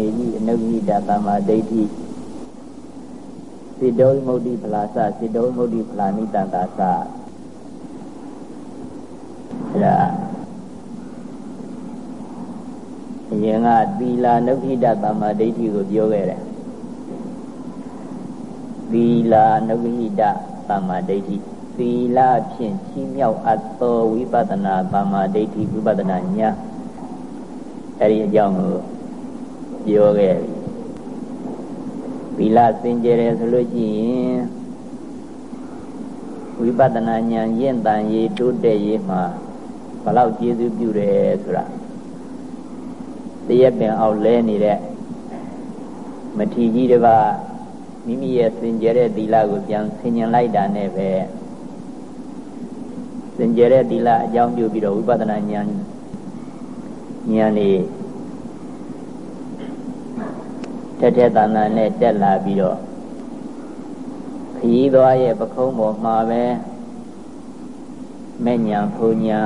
မေဟိအနုခိတသမ္မာဒိဋ္ဌိစိတ္တောမုဒ္တိဖလာစစိတ္တောမုဒ္တိဖလာနိတန္တာစအဲ့ဒါအရင်ကသီလာနုခိတသမ္မာဒိဋ္ဌိကိုပြောခဲ့တယ်သီလာနုခိတသမ္မာဒိဋ္ဌိသီလဖြင့်ချီးမြှောက်အပ်သောဝိပဿနာသမ္မာဒိဋ္ဌိဝိပဿနာဉာဏ်အဲ့ဒီအကြောင်းကို ပြောခဲ့ပြီသီလစင်ကြယ်တယ်ဆိုလို့ရှိရင်ဝိပဿနာဉာဏ်ရင့်တန်ရေးတိုးတက်ရေးမှာဘလောက်ကျေးဇူးပြုတယ်ဆိုတာတရက်ပင်အောက်လဲနေတဲ့မထီကြီးတပါမိမိရဲ့စင်ကြယ်တဲ့သီလကိုပြန်ဆင်ញင်လိုက်တာနဲ့ပဲစင်ကြယ်တဲ့သီလအကြောင်းပြုပြီးတော့ဝိပဿနာဉာဏ်ဉာဏ်นี่ တက်တက်တန်တန်နဲ့တက်လာပြီးတော့ခရီးသွားရဲ့ပခုံးပေါ်မှာပဲမဲ့ညာဖုံညာ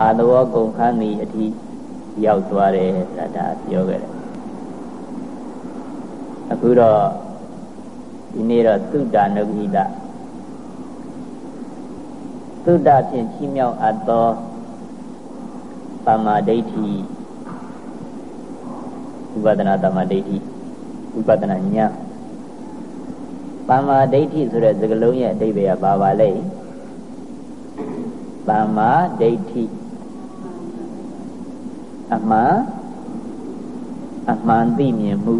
အာသဝကုန်ခန်းဤအထိရောက်သွားတယ်ဆိုတာဒါပြောခဲ့တယ်အခုတော့ဒီနေ့တော့သုတ္တနုဂိတသုတ္တဖြင့်ချီးမြှောက်အပ်သောသမာဓိဋ္ဌိ ဝိပဿနာသမာဓိဋ္ဌိဝိပဿနာဉာဏ်သမာဓိဋ္ဌိဆိုတဲ့စကားလုံးရဲ့အဓိပ္ပာယ်ကဘာပါလဲသမာဓိဋ္ဌိအမှန်အမှန်သိမြင်မှု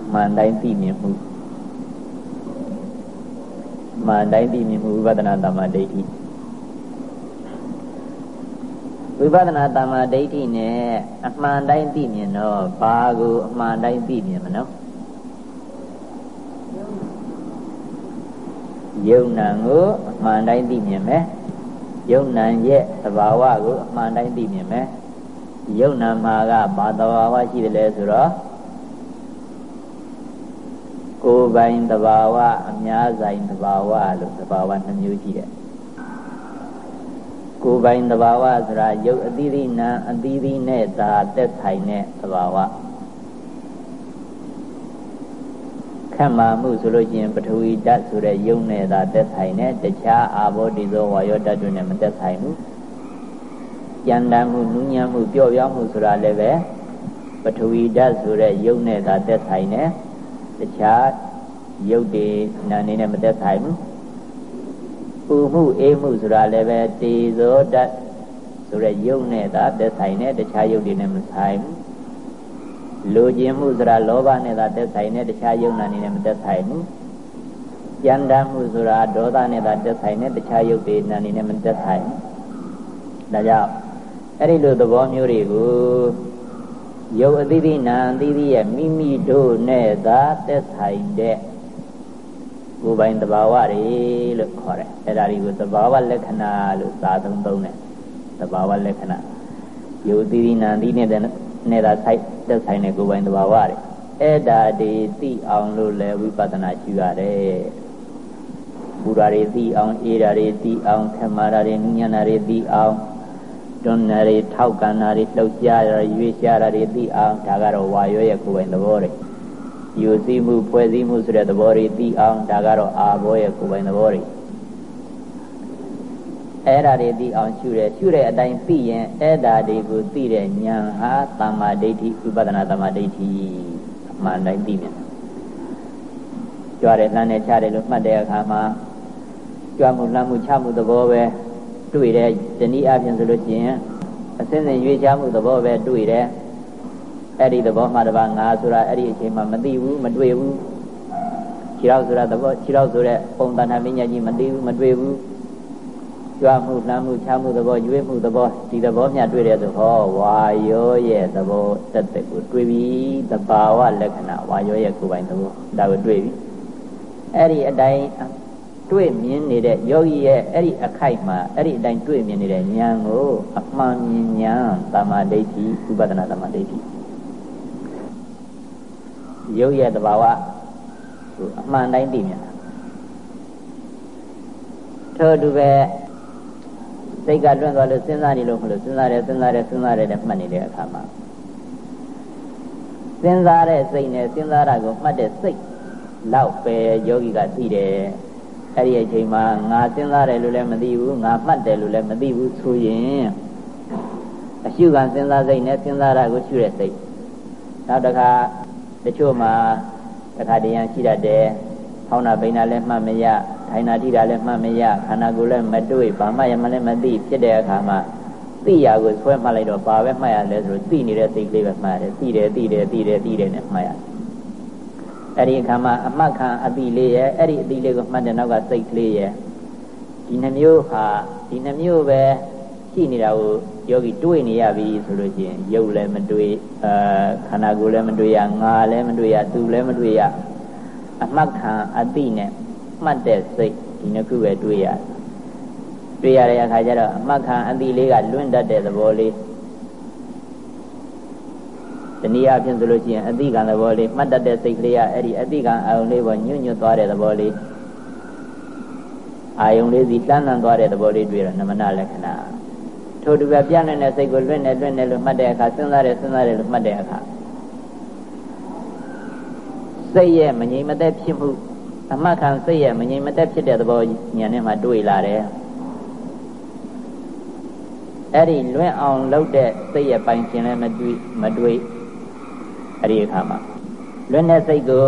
အမှန်တိုင်းသိမြင်မှုအမှန်တိုင်းသိမြင်မှုဝိပဿနာသမာဓိဋ္ဌိ ဝိပဿနာတမ္မာဒိဋ္ဌိနဲ့အမှန်တိုင်းသိမြင်တော့ဘာကိုအမှန်တိုင်းသိမြင်မနော်ယုံနံကိုအမှန်တိုင်းသိမြင်မယ်ယုံနံရဲ့သဘာဝကိုအမှန်တိုင်းသိမြင်မယ်ယုံနံမှာကဘာသဘာဝရှိတယ်လဲဆိုတော့ကိုယ်ပိုင်သဘာဝအများဆိုင်သဘာဝလို့သဘာဝနှမျိုးရှိတယ် ကိုယ်ပိုင်သဘာဝဆိုတာရုပ်အသီးသီးနာအသီးသီးနဲ့သာသက်ဆိုင်တဲ့သဘာဝခက်မာမှုဆိုလို့ရှိရင်ပထဝီဓာတ်ဆိုတဲ့ယုံနဲ့သာသက်ဆိုင်တဲ့တခြားအာဘောတိဇောဝါယောဓာတ်တွေနဲ့မသက်ဆိုင်ဘူးကြံတမ်းမှုနူးညံ့မှုပျော့ပြောင်းမှုဆိုတာလည်းပဲပထဝီဓာတ်ဆိုတဲ့ယုံနဲ့သာသက်ဆိုင်တဲ့တခြားယုတ်တွေနာနေနဲ့မသက်ဆိုင်ဘူး ပူမှုအေးမှုဆိုတာလည်းပဲတေဇောဓာတ်ဆိုတဲ့ယုံနဲ့သာသက်ဆိုင်တဲ့တခြားယုတ်တွေနဲ့မဆိုင်ဘူးလိုခြင်းမှုဆိုတာလောဘနဲ့သာသက်ဆိုင်တဲ့တခြားယုံနာနေနဲ့မသက်ဆိုင်ဘူးကြံတမ်းမှုဆိုတာဒေါသနဲ့သာသက်ဆိုင်တဲ့တခြားယုတ်တွေနာနေနဲ့မသက်ဆိုင်ဘူးဒါကြောင့်အဲ့ဒီလိုသဘောမျိုးတွေကိုယုတ်အသီးသီးနာအသီးသီးရဲ့မိမိတို့နဲ့သာသက်ဆိုင်တဲ့ ကိုယ်ပိုင်သဘာဝတွေလို့ခေါ်တယ်အဲ့ဒါတွေကိုသဘာဝလက္ခဏာလို့သာသုံးသုံးတယ်သဘာဝလက္ခဏာယုတ်သီးသီးနာသီးနဲ့နဲ့သာဆိုင်သက်ဆိုင်တဲ့ကိုယ်ပိုင်သဘာဝတွေအဲ့ဒါတွေသိအောင်လို့လည်းဝိပဿနာရှိရတယ်ပူရာတွေသိအောင်အေးရာတွေသိအောင်ခမာရာတွေနုညံ့ရာတွေသိအောင်တွန်းရာတွေထောက်ကန်ရာတွေလှုပ်ရှားရာရွေးရှားရာတွေသိအောင်ဒါကတော့ဝါရောရဲ့ကိုယ်ပိုင်သဘောတွေ ယူစည်းမှုဖွဲ့စည်းမှုဆိုတဲ့သဘောတွေသိအောင်ဒါကတော့အာဘောရဲ့ကိုယ်ပိုင်သဘောတွေအဲ့ဓာတွေသိအောင်ရှုတယ်ရှုတဲ့အတိုင်းသိရင်အဲ့ဓာတွေကိုသိတဲ့ဉာဏ်ဟာသမ္မာဒိဋ္ဌိဥပဒနာသမ္မာဒိဋ္ဌိအမှန်တိုင်းသိမြင်ကြွတယ်လှမ်းတယ်ချတယ်လို့မှတ်တဲ့အခါမှာကြွမှုလှမ်းမှုချမှုသဘောပဲတွေ့တယ်တနည်းအားဖြင့်ဆိုလို့ရှိရင်အစင်းစင်ရွေးချမှုသဘောပဲတွေ့တယ် အဲ့ဒီသဘောမှတပါငါဆိုတာအဲ့ဒီအချိန်မှမသိဘူးမတွေ့ဘူးခြေရောက်ဆိုတာသဘောခြေရောက်ဆိုတဲ့ပုံသဏ္ဍာန်မညာကြီးမသိဘူးမတွေ့ဘူးကြွမှုလှမ်းမှုချမှုသဘောရွေးမှုသဘောဒီသဘောမျှတွေ့တဲ့သဘောဝါယောရဲ့သဘောတက်တက်ကိုတွေ့ပြီသဘာဝလက္ခဏာဝါယောရဲ့ကိုယ်ပိုင်သဘောဒါကိုတွေ့ပြီအဲ့ဒီအတိုင်းတွေ့မြင်နေတဲ့ယောဂီရဲ့အဲ့ဒီအခိုက်မှာအဲ့ဒီအတိုင်းတွေ့မြင်နေတဲ့ဉာဏ်ကိုအမှန်မြင်ဉာဏ်သမာဓိဋ္ဌိဥပဒနာသမာဓိဋ္ဌိ ရုပ်ရဲ့သဘာဝအမှန်တိုင်းသိမြင်တာထို့တူပဲစိတ်ကလွန့်သွားလို့စဉ်းစားနေလို့မလို့စဉ်းစားတယ်စဉ်းစားတယ်စဉ်းစားတယ်နဲ့မှတ်နေတဲ့အခါမှာစဉ်းစားတဲ့စိတ်နဲ့စဉ်းစားတာကိုမှတ်တဲ့စိတ်လောက်ပဲယောဂီကသိတယ်အဲ့ဒီအချိန်မှာငါစဉ်းစားတယ်လို့လည်းမသိဘူးငါမှတ်တယ်လို့လည်းမသိဘူးဆိုရင်အရှုခံစဉ်းစားစိတ်နဲ့စဉ်းစားတာကိုရှုတဲ့စိတ်နောက်တစ်ခါ တချို့မှာတစ်ခါတည်းရန်ရှိတတ်တယ်ဖောင်းတာပိန်တာလည်းမှတ်မရထိုင်တာထိတာလည်းမှတ်မရခန္ဓာကိုယ်လည်းမတွေ့ဘာမှရမလည်းမသိဖြစ်တဲ့အခါမှာသိရကိုဆွဲမှတ်လိုက်တော့ဘာပဲမှတ်ရလဲဆိုတော့သိနေတဲ့စိတ်ကလေးပဲမှတ်ရတယ်သိတယ်သိတယ်သိတယ်သိတယ်နဲ့မှတ်ရတယ်အဲ့ဒီအခါမှာအမှတ်ခံအတိလေးရဲ့အဲ့ဒီအတိလေးကိုမှတ်တဲ့နောက်ကစိတ်ကလေးရဲ့ဒီနှမျိုးဟာဒီနှမျိုးပဲ ရှိနေတာကိုယောဂီတွေးနေရပြီဆိုလို့ရှိရင်ရုပ်လည်းမတွေးအာခန္ဓာကိုယ်လည်းမတွေးရငါလည်းမတွေးရသူလည်းမတွေးရအမှတ်ခံအတိနဲ့မှတ်တဲ့စိတ်ဒီနှစ်ခုပဲတွေးရတယ်တွေ့ရတဲ့အခါကျတော့အမှတ်ခံအတိလေးကလွင့်တတ်တဲ့သဘောလေးတနည်းအားဖြင့်ဆိုလို့ရှိရင်အတိကံသဘောလေးမှတ်တတ်တဲ့စိတ်ကလေးကအဲ့ဒီအတိကံအာယုံလေးပေါ်ညွတ်ညွတ်သွားတဲ့သဘောလေးအာယုံလေးစီတန်းတန်းသွားတဲ့သဘောလေးတွေ့တော့နမနာလက္ခဏာ ထို့တူပဲပြန့်နေတဲ့စိတ်ကိုလွင့်နေလွင့်နေလို့မှတ်တဲ့အခါစဉ်းစားတယ်စဉ်းစားတယ်လို့မှတ်တဲ့အခါစိတ်ရဲ့မငြိမ်မသက်ဖြစ်မှုအမှတ်ခံစိတ်ရဲ့မငြိမ်မသက်ဖြစ်တဲ့သဘောဉာဏ်နဲ့မှတွေ့လာတယ်အဲ့ဒီလွင့်အောင်လုပ်တဲ့စိတ်ရဲ့ပိုင်ရှင်လည်းမတွေ့မတွေ့အဲ့ဒီအခါမှာလွင့်တဲ့စိတ်ကို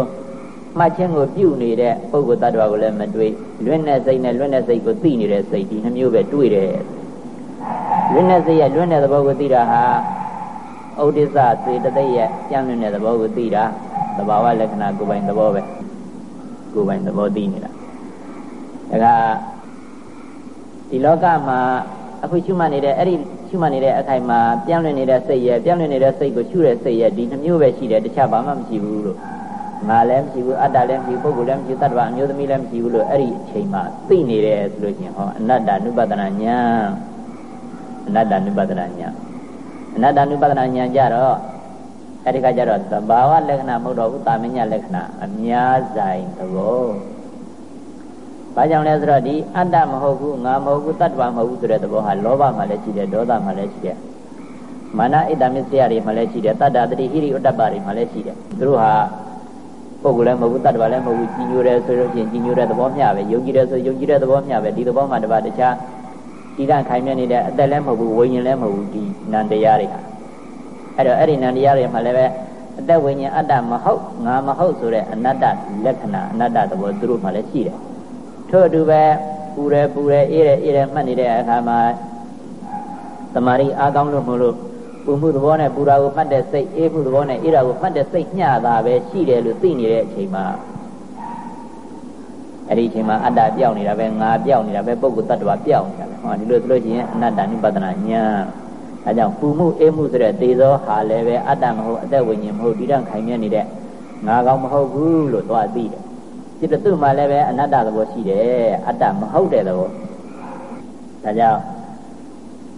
မှတ်ခြင်းကိုပြုနေတဲ့ပုဂ္ဂိုလ်တ attva ကိုလည်းမတွေ့လွင့်တဲ့စိတ်နဲ့လွင့်တဲ့စိတ်ကိုသိနေတဲ့စိတ်ဒီနှမျိုးပဲတွေ့တယ် လွင့်တဲ့စိတ်ရဲ့လွင့်တဲ့သဘောကိုသိတာဟာဩဒိစ္စစေတသိက်ရဲ့ကြံ့လွင့်တဲ့သဘောကိုသိတာသဘာဝလက္ခဏာကိုယ်ပိုင်သဘောပဲကိုယ်ပိုင်သဘောသိနေတာဒါကဒီလောကမှာအခုရှုမှတ်နေတဲ့အဲ့ဒီရှုမှတ်နေတဲ့အခိုင်မှာပြန့်လွင့်နေတဲ့စိတ်ရဲ့ပြန့်လွင့်နေတဲ့စိတ်ကိုရှုတဲ့စိတ်ရဲ့ဒီနှမျိုးပဲရှိတယ်တခြားဘာမှမရှိဘူးလို့ငါလည်းမရှိဘူးအတ္တလည်းမရှိဘူးပုဂ္ဂိုလ်လည်းမရှိဘူးတတ္တဝအမျိုးသမီးလည်းမရှိဘူးလို့အဲ့ဒီအချိန်မှာသိနေတယ်ဆိုလို့ချင်းဟောအနတ္တနုပဒနာညာ အနတ္တနုပဒနာညာအနတ္တနုပဒနာညာကြတော့အဲ့ဒီကကြတော့သဘာဝလက္ခဏာမဟုတ်တော့ဘူးတာမညလက္ခဏာအများဆိုင်သဘောဘာကြောင့်လဲဆိုတော့ဒီအတ္တမဟုတ်ဘူးငါမဟုတ်ဘူးတတ္တဝမဟုတ်ဘူးဆိုတဲ့သဘောဟာလောဘမှလည်းရှိတယ်ဒေါသမှလည်းရှိတယ်မာနဣဒ္ဓမစ္စယတွေမှလည်းရှိတယ်တတ္တတတိဟိရိဥတ္တပတွေမှလည်းရှိတယ်သူတို့ဟာပုဂ္ဂိုလ်လည်းမဟုတ်ဘူးတတ္တဝလည်းမဟုတ်ဘူးကြီးညိုတယ်ဆိုလို့ရှိရင်ကြီးညိုတဲ့သဘောမျှပဲယုံကြည်တယ်ဆိုယုံကြည်တဲ့သဘောမျှပဲဒီသဘောမှတပါတခြား တိရခိုင်မြဲနေတဲ့အသက်လည်းမဟုတ်ဘူးဝိညာဉ်လည်းမဟုတ်ဘူးဒီနန္တရားတွေဟာအဲ့တော့အဲ့ဒီနန္တရားတွေမှလည်းပဲအသက်ဝိညာဉ်အတ္တမဟုတ်ငါမဟုတ်ဆိုတဲ့အနတ္တလက္ခဏာအနတ္တသဘောသူတို့မှလည်းရှိတယ်ထို့အတူပဲပူတယ်ပူတယ်အေးတယ်အေးတယ်မှတ်နေတဲ့အခါမှာသမာဓိအားကောင်းလို့မလို့ပူမှုသဘောနဲ့ပူတာကိုမှတ်တဲ့စိတ်အေးမှုသဘောနဲ့အေးတာကိုမှတ်တဲ့စိတ်ညှတာပဲရှိတယ်လို့သိနေတဲ့အချိန်မှာအဲ့ဒီအချိန်မှာအတ္တပြောင်းနေတာပဲငါပြောင်းနေတာပဲပုဂ္ဂိုလ်တ attva ပြောင်းနေတာပဲ ဟောဒီလိုဆိုလို့ရှိရင်အနတ္တနိပဒနာညာဒါကြောင့်ပူမှုအေးမှုဆိုတဲ့သေသောဟာလည်းပဲအတ္တမဟုတ်အသက်ဝိညာဉ်မဟုတ်တိရခိုင်မြဲနေတဲ့ငါကောင်းမဟုတ်ဘူးလို့သွားသိတယ်จิตတုမှလည်းပဲအနတ္တသဘောရှိတယ်အတ္တမဟုတ်တဲ့သဘောဒါကြောင့်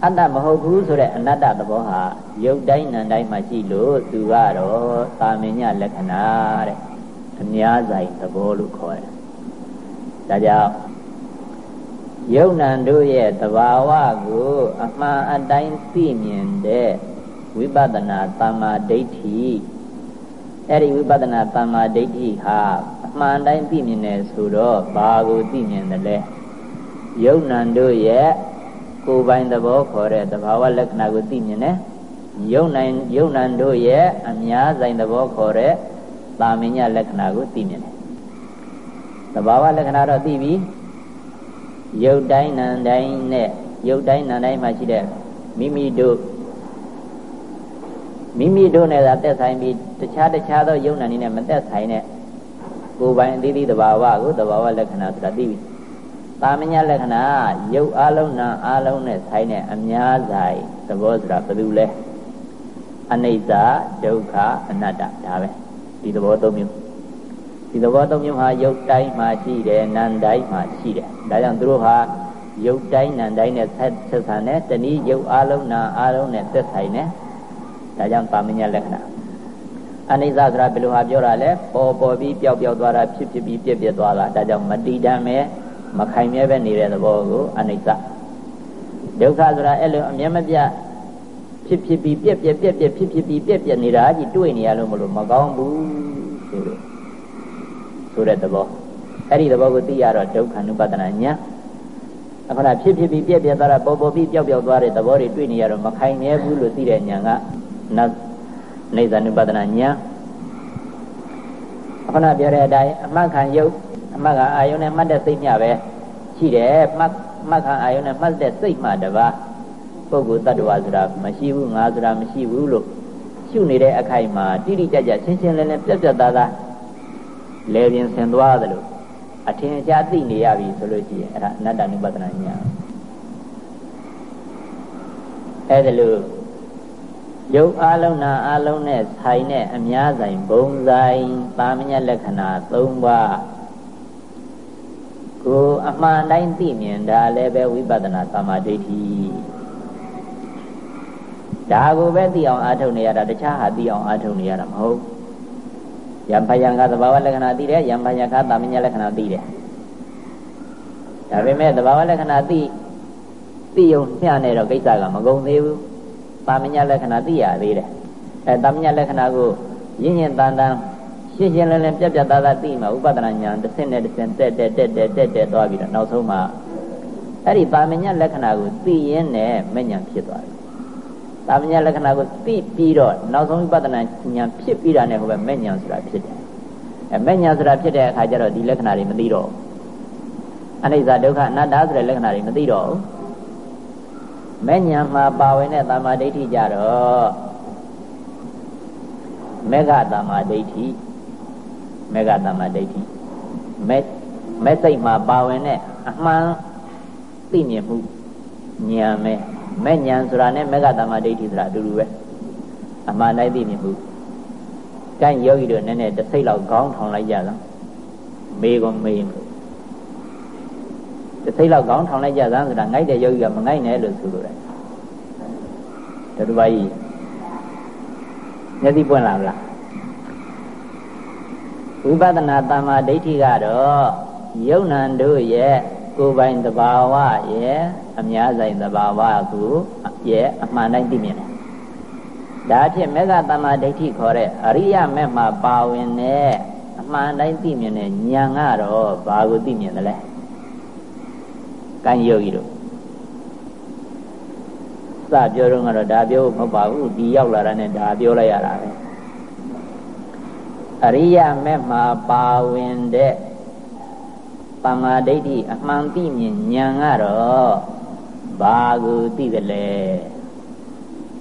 အတ္တမဟုတ်ဘူးဆိုတဲ့အနတ္တသဘောဟာရုပ်တိုင်းနာမ်တိုင်းမှာရှိလို့သူကတော့သာမညလက္ခဏာတဲ့အများဆိုင်သဘောလို့ခေါ်တယ်ဒါကြောင့် ယုံနံတို့ရဲ့တဘာဝကို အမှန်အတိုင်းသိမြင်တဲ့ဝိပဿနာသမ္မာဒိဋ္ဌိအဲ့ဒီဝိပဿနာသမ္မာဒိဋ္ဌိဟာအမှန်တိုင်းသိမြင်တယ်ဆိုတော့ဘာကိုသိမြင်တယ်လဲယုံနံတို့ရဲ့ကိုယ်ပိုင်သဘောခေါ်တဲ့သဘာဝလက္ခဏာကိုသိမြင်တယ်ယုံနိုင်ယုံနံတို့ရဲ့အများဆိုင်သဘောခေါ်တဲ့သာမညလက္ခဏာကိုသိမြင်တယ်သဘာဝလက္ခဏာတော့သိပြီ ရုပ်တိုင်းနာမ်တိုင်းနဲ့ရုပ်တိုင်းနာမ်တိုင်းမှာရှိတဲ့မိမိတို့မိမိတို့နဲ့သာသက်ဆိုင်ပြီးတခြားတခြားသောယုံနာနေနဲ့မသက်ဆိုင်တဲ့ကိုယ်ပိုင်အသီးသီးသဘာဝကိုသဘာဝလက္ခဏာဆိုတာသိပြီ။တာမညာလက္ခဏာရုပ်အလုံးနာအလုံးနဲ့ဆိုင်တဲ့အများဆိုင်သဘောဆိုတာဘယ်လိုလဲ။အနိစ္စဒုက္ခအနတ္တဒါပဲဒီသဘောသုံးမျိုးဒီသဘောသုံးမျိုးဟာရုပ်တိုင်းမှာရှိတယ်နာမ်တိုင်းမှာရှိတယ် ဒါကြောင့်သူတို့ဟာရုပ်တိုင်းနာမ်တိုင်းနဲ့ဆက်ဆက်ဆံတယ်တနည်းရုပ်အလုံးနာအလုံးနဲ့သက်ဆိုင်တယ်ဒါကြောင့်ပါမညာလက္ခဏာအနိစ္စဆိုတာဘယ်လိုဟာပြောတာလဲပေါ်ပေါ်ပြီးပျောက်ပျောက်သွားတာဖြစ်ဖြစ်ပြီးပြက်ပြက်သွားတာဒါကြောင့်မတည်တမ်းပဲမခိုင်မြဲပဲနေတဲ့သဘောကိုအနိစ္စဒုက္ခဆိုတာအဲ့လိုအမြဲမပြတ်ဖြဖြစ်ဖြစ်ပြီးပြက်ပြက်ပြက်ပြက်ဖြစ်ဖြစ်ပြီးပြက်ပြက်နေတာကြီးတွေ့နေရလို့မလို့မကောင်းဘူးဆိုလို့ဆိုတဲ့သဘော အဲ့ဒီသဘောကိုသိရတော့ဒုက္ခ ानु ပဒနာညာအခုနဖြစ်ဖြစ်ပြီးပြက်ပြက်သွားတာပေါ်ပေါ်ပြီးပျောက်ပျောက်သွားတဲ့သဘောတွေတွေ့နေရတော့မခိုင်မြဲဘူးလို့သိတဲ့ညာကနောက်နေသ ानु ပဒနာညာအခုနပြောတဲ့အတိုင်းအမှတ်ခံယုတ်အမှတ်ကအာယုန်နဲ့မှတ်တဲ့စိတ်ညပဲရှိတယ်မှတ်မှတ်ခံအာယုန်နဲ့မှတ်တဲ့စိတ်မှတပါးပုဂ္ဂိုလ်တ attva ဆိုတာမရှိဘူးငါဆိုတာမရှိဘူးလို့ရှုနေတဲ့အခိုက်မှာတိတိကျကျရှင်းရှင်းလင်းလင်းပြတ်ပြတ်သားသားလဲပြင်ဆင်သွားသလို အထင်ရှားသိနေရပြီဆိုလို့ရှိရင်အဲ့ဒါအနတ္တနုပဒနာညာအဲ့ဒါလို့ရုပ်အလုံးနာအလုံးနဲ့ဆိုင်တဲ့အများဆိုင်ဘုံဆိုင်ပါမညလက္ခဏာ၃ပါးကိုအမှန်တိုင်းသိမြင်တာလည်းပဲဝိပဿနာသမာဓိဋ္ဌိဒါကိုပဲသိအောင်အားထုတ်နေရတာတခြားဟာသိအောင်အားထုတ်နေရတာမဟုတ် ယံဖယံကသဘာဝလက္ခဏာသိတယ်ယံဖယံကသာမညလက္ခဏာသိတယ်ဒါပေမဲ့သဘာဝလက္ခဏာသိသိုံမျှနေတော့ကိစ္စကမကုန်သေးဘူးသာမညလက္ခဏာသိရသေးတယ်အဲသာမညလက္ခဏာကိုရင်းရင်တန်တန်ရှင်းရှင်းလင်းလင်းပြတ်ပြတ်သားသားသိမှဥပဒနာဉာဏ်တစ်ဆင့်နဲ့တစ်ဆင့်တက်တက်တက်တက်တက်တက်သွားပြီးတော့နောက်ဆုံးမှအဲ့ဒီသာမညလက္ခဏာကိုသိရင်းနဲ့မဉဏ်ဖြစ်သွားတယ် သာမညလက္ခဏာကိုသိပြီးတော့နောက်ဆုံးဝိပဿနာဉာဏ်ဖြစ်ပြီးတာနဲ့ဟိုပဲမဲ့ဉာဏ်ဆိုတာဖြစ်တယ်အဲမဲ့ဉာဏ်ဆိုတာဖြစ်တဲ့အခါကျတော့ဒီလက္ခဏာတွေမသိတော့အနိစ္စဒုက္ခအနတ္တဆိုတဲ့လက္ခဏာတွေမသိတော့ဘူးမဲ့ဉာဏ်မှာပါဝင်တဲ့သမာဓိဋ္ဌိကြတော့မေဃသမာဓိဋ္ဌိမေဃသမာဓိဋ္ဌိမဲ့မဲ့စိတ်မှာပါဝင်တဲ့အမှန်သိမြင်မှုဉာဏ်ပဲ မဲ့ဉာဏ်ဆိုတာနဲ့မေဃတမဒိဋ္ဌိဆိုတာအတူတူပဲအမှန်တိုင်းသိမြင်မှုကဲယောဂီတို့နည်းနည်းတစ်စိတ်လောက်ခေါင်းထောင်လိုက်ကြတော့မေကောမေးလို့တစ်စိတ်လောက်ခေါင်းထောင်လိုက်ကြစမ်းဆိုတာငိုက်တဲ့ယောဂီကမငိုက်နဲ့လို့ဆိုလိုတယ်တို့ဘာကြီးမျက်စိပွင့်လာမလားဝိပဿနာတမ္မာဒိဋ္ဌိကတော့ယုံ nant တို့ရဲ့ ကိုယ်ပိုင်သဘာဝရဲ့အများဆိုင်သဘာဝကိုရဲ့အမှန်တိုင်းသိမြင်တယ်ဒါဖြင့်မေဃတမ္မာဒိဋ္ဌိခေါ်တဲ့အရိယမေမှာပါဝင်တဲ့အမှန်တိုင်းသိမြင်တဲ့ဉာဏ်ကတော့ဘာကိုသိမြင်တယ်လဲကံယောဂီတို့စပြောတော့ကတော့ဒါပြောဖို့မဟုတ်ပါဘူးဒီရောက်လာတာနဲ့ဒါပြောလိုက်ရတာပဲအရိယမေမှာပါဝင်တဲ့ ပမာဒိဋ္ဌိအမှန်သိမြင်ဉာဏ်ကတော့ဘာကိုသိတယ်လဲ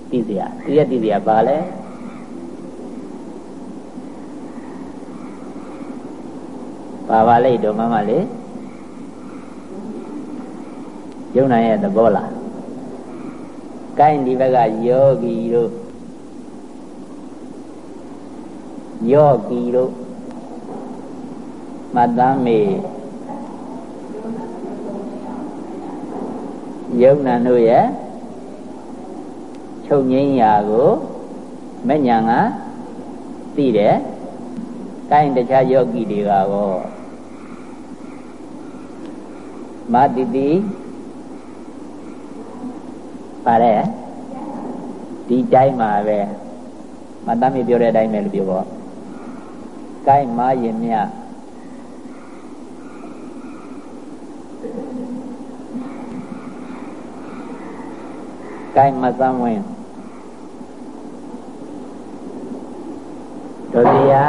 သိเสียသိရသိเสียဘာလဲဘာပါလိမ့်တော့မမလေးယုံနိုင်ရဲ့သဘောလားကိုင်းဒီဘက်ကယောဂီတို့ယောဂီတို့မတ္တမေ ယုံနာတို့ရဲ့ချုပ်ငိမ့်ရာကိုမညံကသိတယ်။ကိုင်းတခြားယောဂီတွေကရောမတိတိပါတယ်ဒီတိုင်းမှာပဲမတမ်းမပြောတဲ့အတိုင်းပဲလို့ပြောပေါ့။ကိုင်းမရင်မြ ကိုင်းမစမ်းဝင်ဒေါစီယာ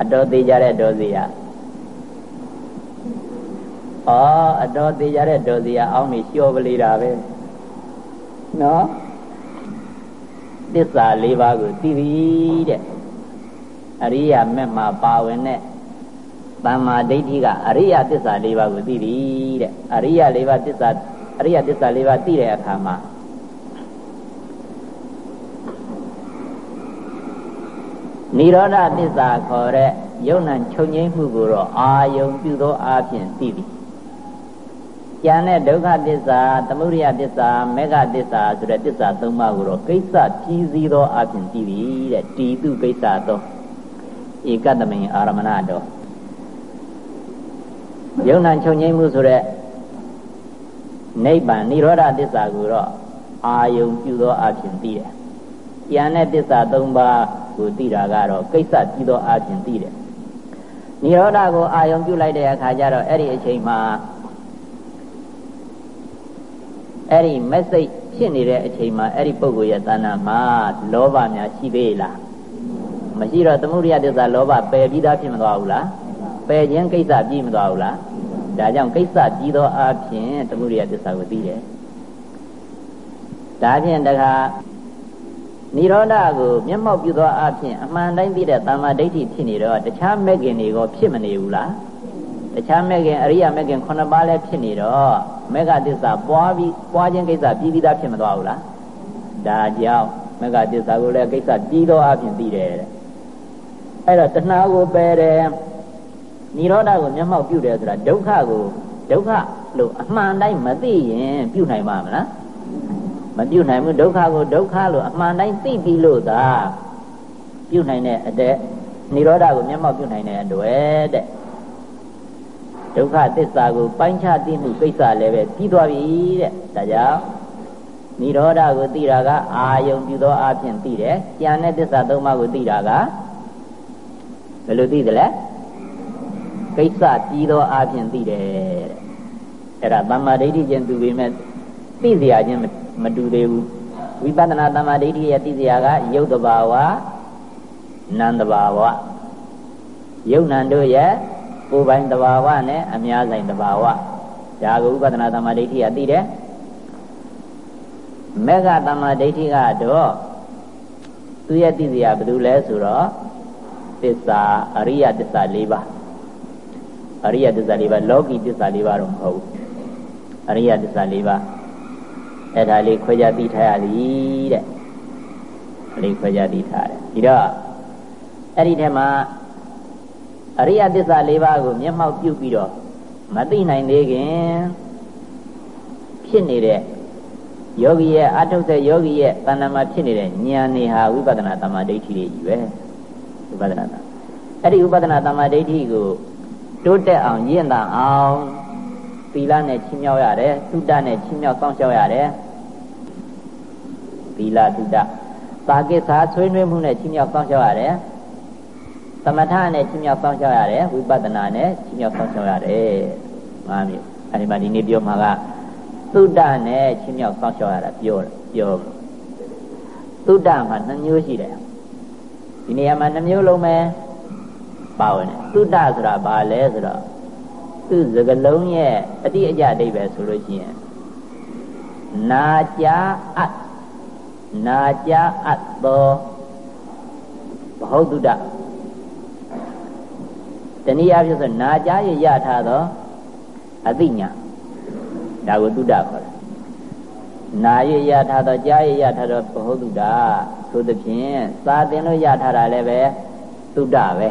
အတော်သေးကြတဲ့ဒေါစီယာဩအတော်သေးကြတဲ့ဒေါစီယာအောင်းနေလျှော်ပလေတာပဲနော်သစ္စာ၄ပါးကိုသိပြီတဲ့အရိယာမက်မှာပါဝင်တဲ့တမ္မာဒိဋ္ဌိကအရိယသစ္စာ၄ပါးကိုသိပြီတဲ့အရိယ၄ပါးသစ္စာ အရိယသစ္စာ၄ပါးသိတဲ့အခါမှာနိရောဓသစ္စာခေါ်တဲ့ယုံ nant ချုပ်ငိမ့်မှုကိုတော့အာယုံပြုသောအပြင်သိပြီ။ကျန်တဲ့ဒုက္ခသစ္စာသမုဒယသစ္စာမေဃသစ္စာဆိုတဲ့သစ္စာသုံးပါးကိုတော့ကိစ္စကြီးစည်းသောအပြင်သိပြီတဲ့။တီတုကိစ္စသောဧကတမိန်အာရမဏတော်ယုံ nant ချုပ်ငိမ့်မှုဆိုတဲ့ နိဗ္ဗာန်និရောဓသစ္စာကိုတော့အာယုံပြုသောအဖြစ်သိတယ်။ဉာဏ်နဲ့တစ္ဆာ၃ပါးကိုသိတာကတော့ကိစ္စပြီးသောအဖြစ်သိတယ်။နိရောဓကိုအာယုံပြုလိုက်တဲ့အခါကျတော့အဲ့ဒီအချိန်မှာအဲ့ဒီမက်စိတ်ဖြစ်နေတဲ့အချိန်မှာအဲ့ဒီပုဂ္ဂိုလ်ရဲ့တဏ္ဍာမှာလောဘများရှိသေးလားမရှိတော့သမုဒိယတစ္ဆာလောဘပယ်ပြီးသားဖြစ်မသွားဘူးလားပယ်ခြင်းကိစ္စပြီးမသွားဘူးလား ဒါကြောင့်ကိစ္စပြီးသောအဖြစ်သမုဒိယတစ္ဆာကိုသိတယ်ဒါဖြင့်တခါနိရောဓကိုမျက်မှောက်ပြုသောအဖြစ်အမှန်တိုင်းသိတဲ့တမ္မာဒိဋ္ဌိဖြစ်နေတော့တခြားမဲ့ခင်တွေကဖြစ်မနေဘူးလားတခြားမဲ့ခင်အရိယာမဲ့ခင်9ပါးလည်းဖြစ်နေတော့မေဃသစ္စာပွားပြီးပွားခြင်းကိစ္စပြီးပြီးသားဖြစ်မသွားဘူးလားဒါကြောင့်မေဃသစ္စာကိုလည်းကိစ္စပြီးသောအဖြစ်သိတယ်တဲ့အဲ့တော့တဏှာကိုပယ်တယ် နိရောဓကိုမျက်မှောက်ပြုတယ်ဆိုတာဒုက္ခကိုဒုက္ခလို့အမှန်တိုင်းမသိရင်ပြုနိုင်ပါမလားမပြုနိုင်ဘူးဒုက္ခကိုဒုက္ခလို့အမှန်တိုင်းသိပြီးလို့သာပြုနိုင်တဲ့အတဲ့နိရောဓကိုမျက်မှောက်ပြုနိုင်တဲ့အတွေ့တဲ့ဒုက္ခသစ္စာကိုပိုင်းခြားသိမှုကိစ္စလည်းပဲပြီးသွားပြီတဲ့ဒါကြောင့်နိရောဓကိုသိတာကအာယုံပြုသောအဖြစ်သိတယ်ကျန်တဲ့သစ္စာသုံးပါးကိုသိတာကဘယ်လိုသိသလဲ ကိစ္စပြီးသောအဖြစ်သိတယ်တဲ့အဲ့ဒါသမ္မာဒိဋ္ဌိချင်းသူပေမဲ့သိစရာချင်းမတူသေးဘူးဝိပဿနာသမ္မာဒိဋ္ဌိရဲ့သိစရာကယုတ်တဘာဝနန္တဘာဝယုတ်နံတို့ရဲ့ကိုယ်ပိုင်တဘာဝနဲ့အများဆိုင်တဘာဝဒါကိုဥပဒနာသမ္မာဒိဋ္ဌိကသိတယ်မေဃသမ္မာဒိဋ္ဌိကတော့သူရဲ့သိစရာဘယ်သူလဲဆိုတော့သစ္စာအရိယသစ္စာ၄ပါး အရိယသစ္စာ၄ပါးလောကီသစ္စာ၄ပါးတော့မဟုတ်ဘူးအရိယသစ္စာ၄ပါးအဲ့ဒါလေးခွဲခြားသိထားရသည်တဲ့အလေးခွဲခြားသိထားတယ်ဒီတော့အဲ့ဒီထဲမှာအရိယသစ္စာ၄ပါးကိုမျက်မှောက်ပြုပြီးတော့မသိနိုင်သေးခင်ဖြစ်နေတဲ့ယောဂီရဲ့အထုတ်တဲ့ယောဂီရဲ့တဏ္ဍာမှာဖြစ်နေတဲ့ဉာဏ်နေဟာဝိပဿနာတမ္မာဒိဋ္ဌိတွေကြီးပဲဝိပဿနာအဲ့ဒီဝိပဿနာတမ္မာဒိဋ္ဌိကို တိုးတက်အောင်ရင့်တာအောင်သီလနဲ့ချီးမြှောက်ရတယ်သုတနဲ့ချီးမြှောက်စောင့်ရှောက်ရတယ်သီလသုတသာကိစ္ဆာဆွေးနွေးမှုနဲ့ချီးမြှောက်စောင့်ရှောက်ရတယ်သမထနဲ့ချီးမြှောက်စောင့်ရှောက်ရတယ်ဝိပဿနာနဲ့ချီးမြှောက်စောင့်ရှောက်ရတယ်ငါမျိုးအဲဒီမှာဒီနေ့ပြောမှာကသုတနဲ့ချီးမြှောက်စောင့်ရှောက်ရတာပြောပြောသုတမှာနှမျိုးရှိတယ်ဒီနေရာမှာနှမျိုးလုံးပဲ ပါဝင်တယ်သုတဆိုတာဘာလဲဆိုတော့သူစကလုံးရဲ့အတိအကျအဓိပ္ပာယ်ဆိုလို့ရှိရင်နာကြာအပ်နာကြာအပ်သောဘဟုတုတတနည်းအားဖြင့်ဆိုနာကြာရရထားသောအသိညာဒါကိုတုတခေါ်တယ်နာရရထားသောကြာရရထားသောဘဟုတုတဆိုသဖြင့်သာသင်လို့ရထားတာလည်းပဲတုတပဲ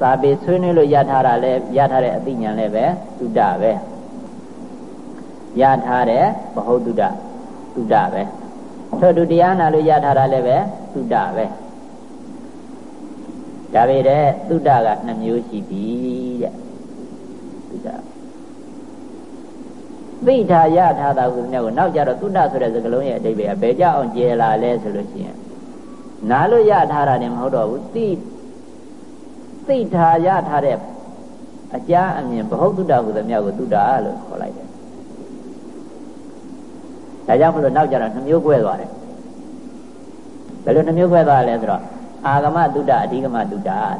စာပေဆွေးနွေးလို့ရထားတာလဲရထားတဲ့အသိဉာဏ်လည်းပဲတုဒ္ဒပဲရထားတဲ့ဘဟုတုဒ္ဒတုဒ္ဒပဲထို့တူတရားနာလို့ရထားတာလည်းပဲတုဒ္ဒပဲဒါပေတဲ့တုဒ္ဒက2မျိုးရှိပြီတဲ့တုဒ္ဒသိထားရထားတာကိုမြောက်ကိုနောက်ကြတော့တုဒ္ဒဆိုတဲ့စကားလုံးရဲ့အတိပ္ပယ်ကဘယ်ကြအောင်ကျဲလာလဲဆိုလို့ရှိရင်နားလို့ရထားတာလည်းမဟုတ်တော့ဘူးသိ သိထားရထားတဲ့အကြာအမြင်ဘ ਹੁ တုတ္တဟုသမျှကိုတုတ္တလို့ခေါ်လိုက်တယ်။ဒါကြောင့်မလို့နောက်ကြတော့နှမျိုးခွဲသွားတယ်။ဘယ်လိုနှမျိုးခွဲသွားလဲဆိုတော့အာဂမတုတ္တအဓိကမတုတ္တတဲ့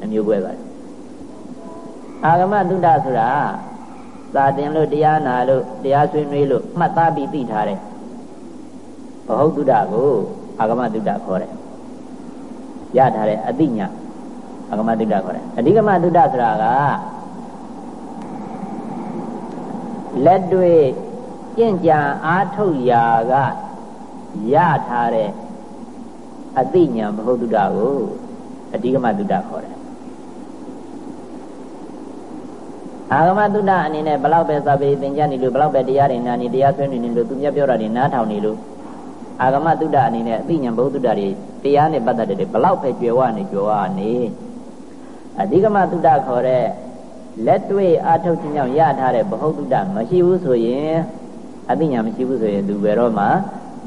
နှမျိုးခွဲသွားတယ်။အာဂမတုတ္တဆိုတာသာတင်လို့တရားနာလို့တရားဆွေးနွေးလို့မှတ်သားပြီးသိထားတဲ့ဘ ਹੁ တုတ္တကိုအာဂမတုတ္တခေါ်တယ်။ရထားတဲ့အသိညာ။ အကမတုဒ္ဒခေါ်တယ်အဓိကမတုဒ္ဒဆိုတာကလက်တွေ့ကျင့်ကြံအားထုတ်ရာကရထားတဲ့အသိဉာဏ်ဘဟုတုဒ္ဒကိုအဓိကမတုဒ္ဒခေါ်တယ်အာဂမတုဒ္ဒအနေနဲ့ဘလောက်ပဲစာပေသင်ကြားနေလို့ဘလောက်ပဲတရားတွေနာနေတရားဆွေးနွေးနေလို့သူမြတ်ပြောတာတွေနားထောင်နေလို့အာဂမတုဒ္ဒအနေနဲ့အသိဉာဏ်ဘုဒ္ဓတွေတရားနဲ့ပတ်သက်တဲ့ဘလောက်ပဲကြွယ်ဝနေကြွယ်ဝနေ အဓိကမသုဒ္ဓခေါ်တဲ့လက်တွေ့အာထုတ်ခြင်းကြောင့်ရထားတဲ့ဘဟုသုဒ္ဓမရှိဘူးဆိုရင်အသိဉာဏ်မရှိဘူးဆိုရင်သူဘယ်တော့မှ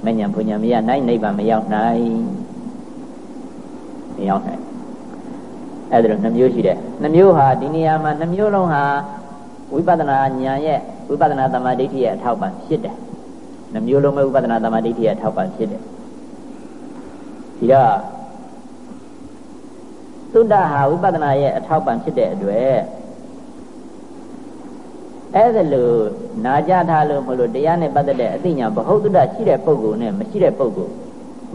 မဉဏ်ဘုံဉာဏ်မရနိုင်နိဗ္ဗာန်မရောက်နိုင်မရောက်နိုင်အဲ့ဒါလိုနှမျိုးရှိတယ်နှမျိုးဟာဒီနေရာမှာနှမျိုးလုံးဟာဝိပဿနာဉာဏ်ရဲ့ဝိပဿနာသမာဓိဋ္ဌိရဲ့အထောက်ပံ့ဖြစ်တယ်နှမျိုးလုံးပဲဝိပဿနာသမာဓိဋ္ဌိရဲ့အထောက်ပံ့ဖြစ်တယ်ဒီတော့ သုဒ္ဓဟာဝိပဿနာရဲ့အထောက်ပံ့ဖြစ်တဲ့အတွက်အဲ့ဒါလို့နာကြထားလို့မလို့တရားနဲ့ပတ်သက်တဲ့အသိဉာဏ်ဘ ਹੁ တုဒ္ဒရှိတဲ့ပုဂ္ဂိုလ်နဲ့မရှိတဲ့ပုဂ္ဂိုလ်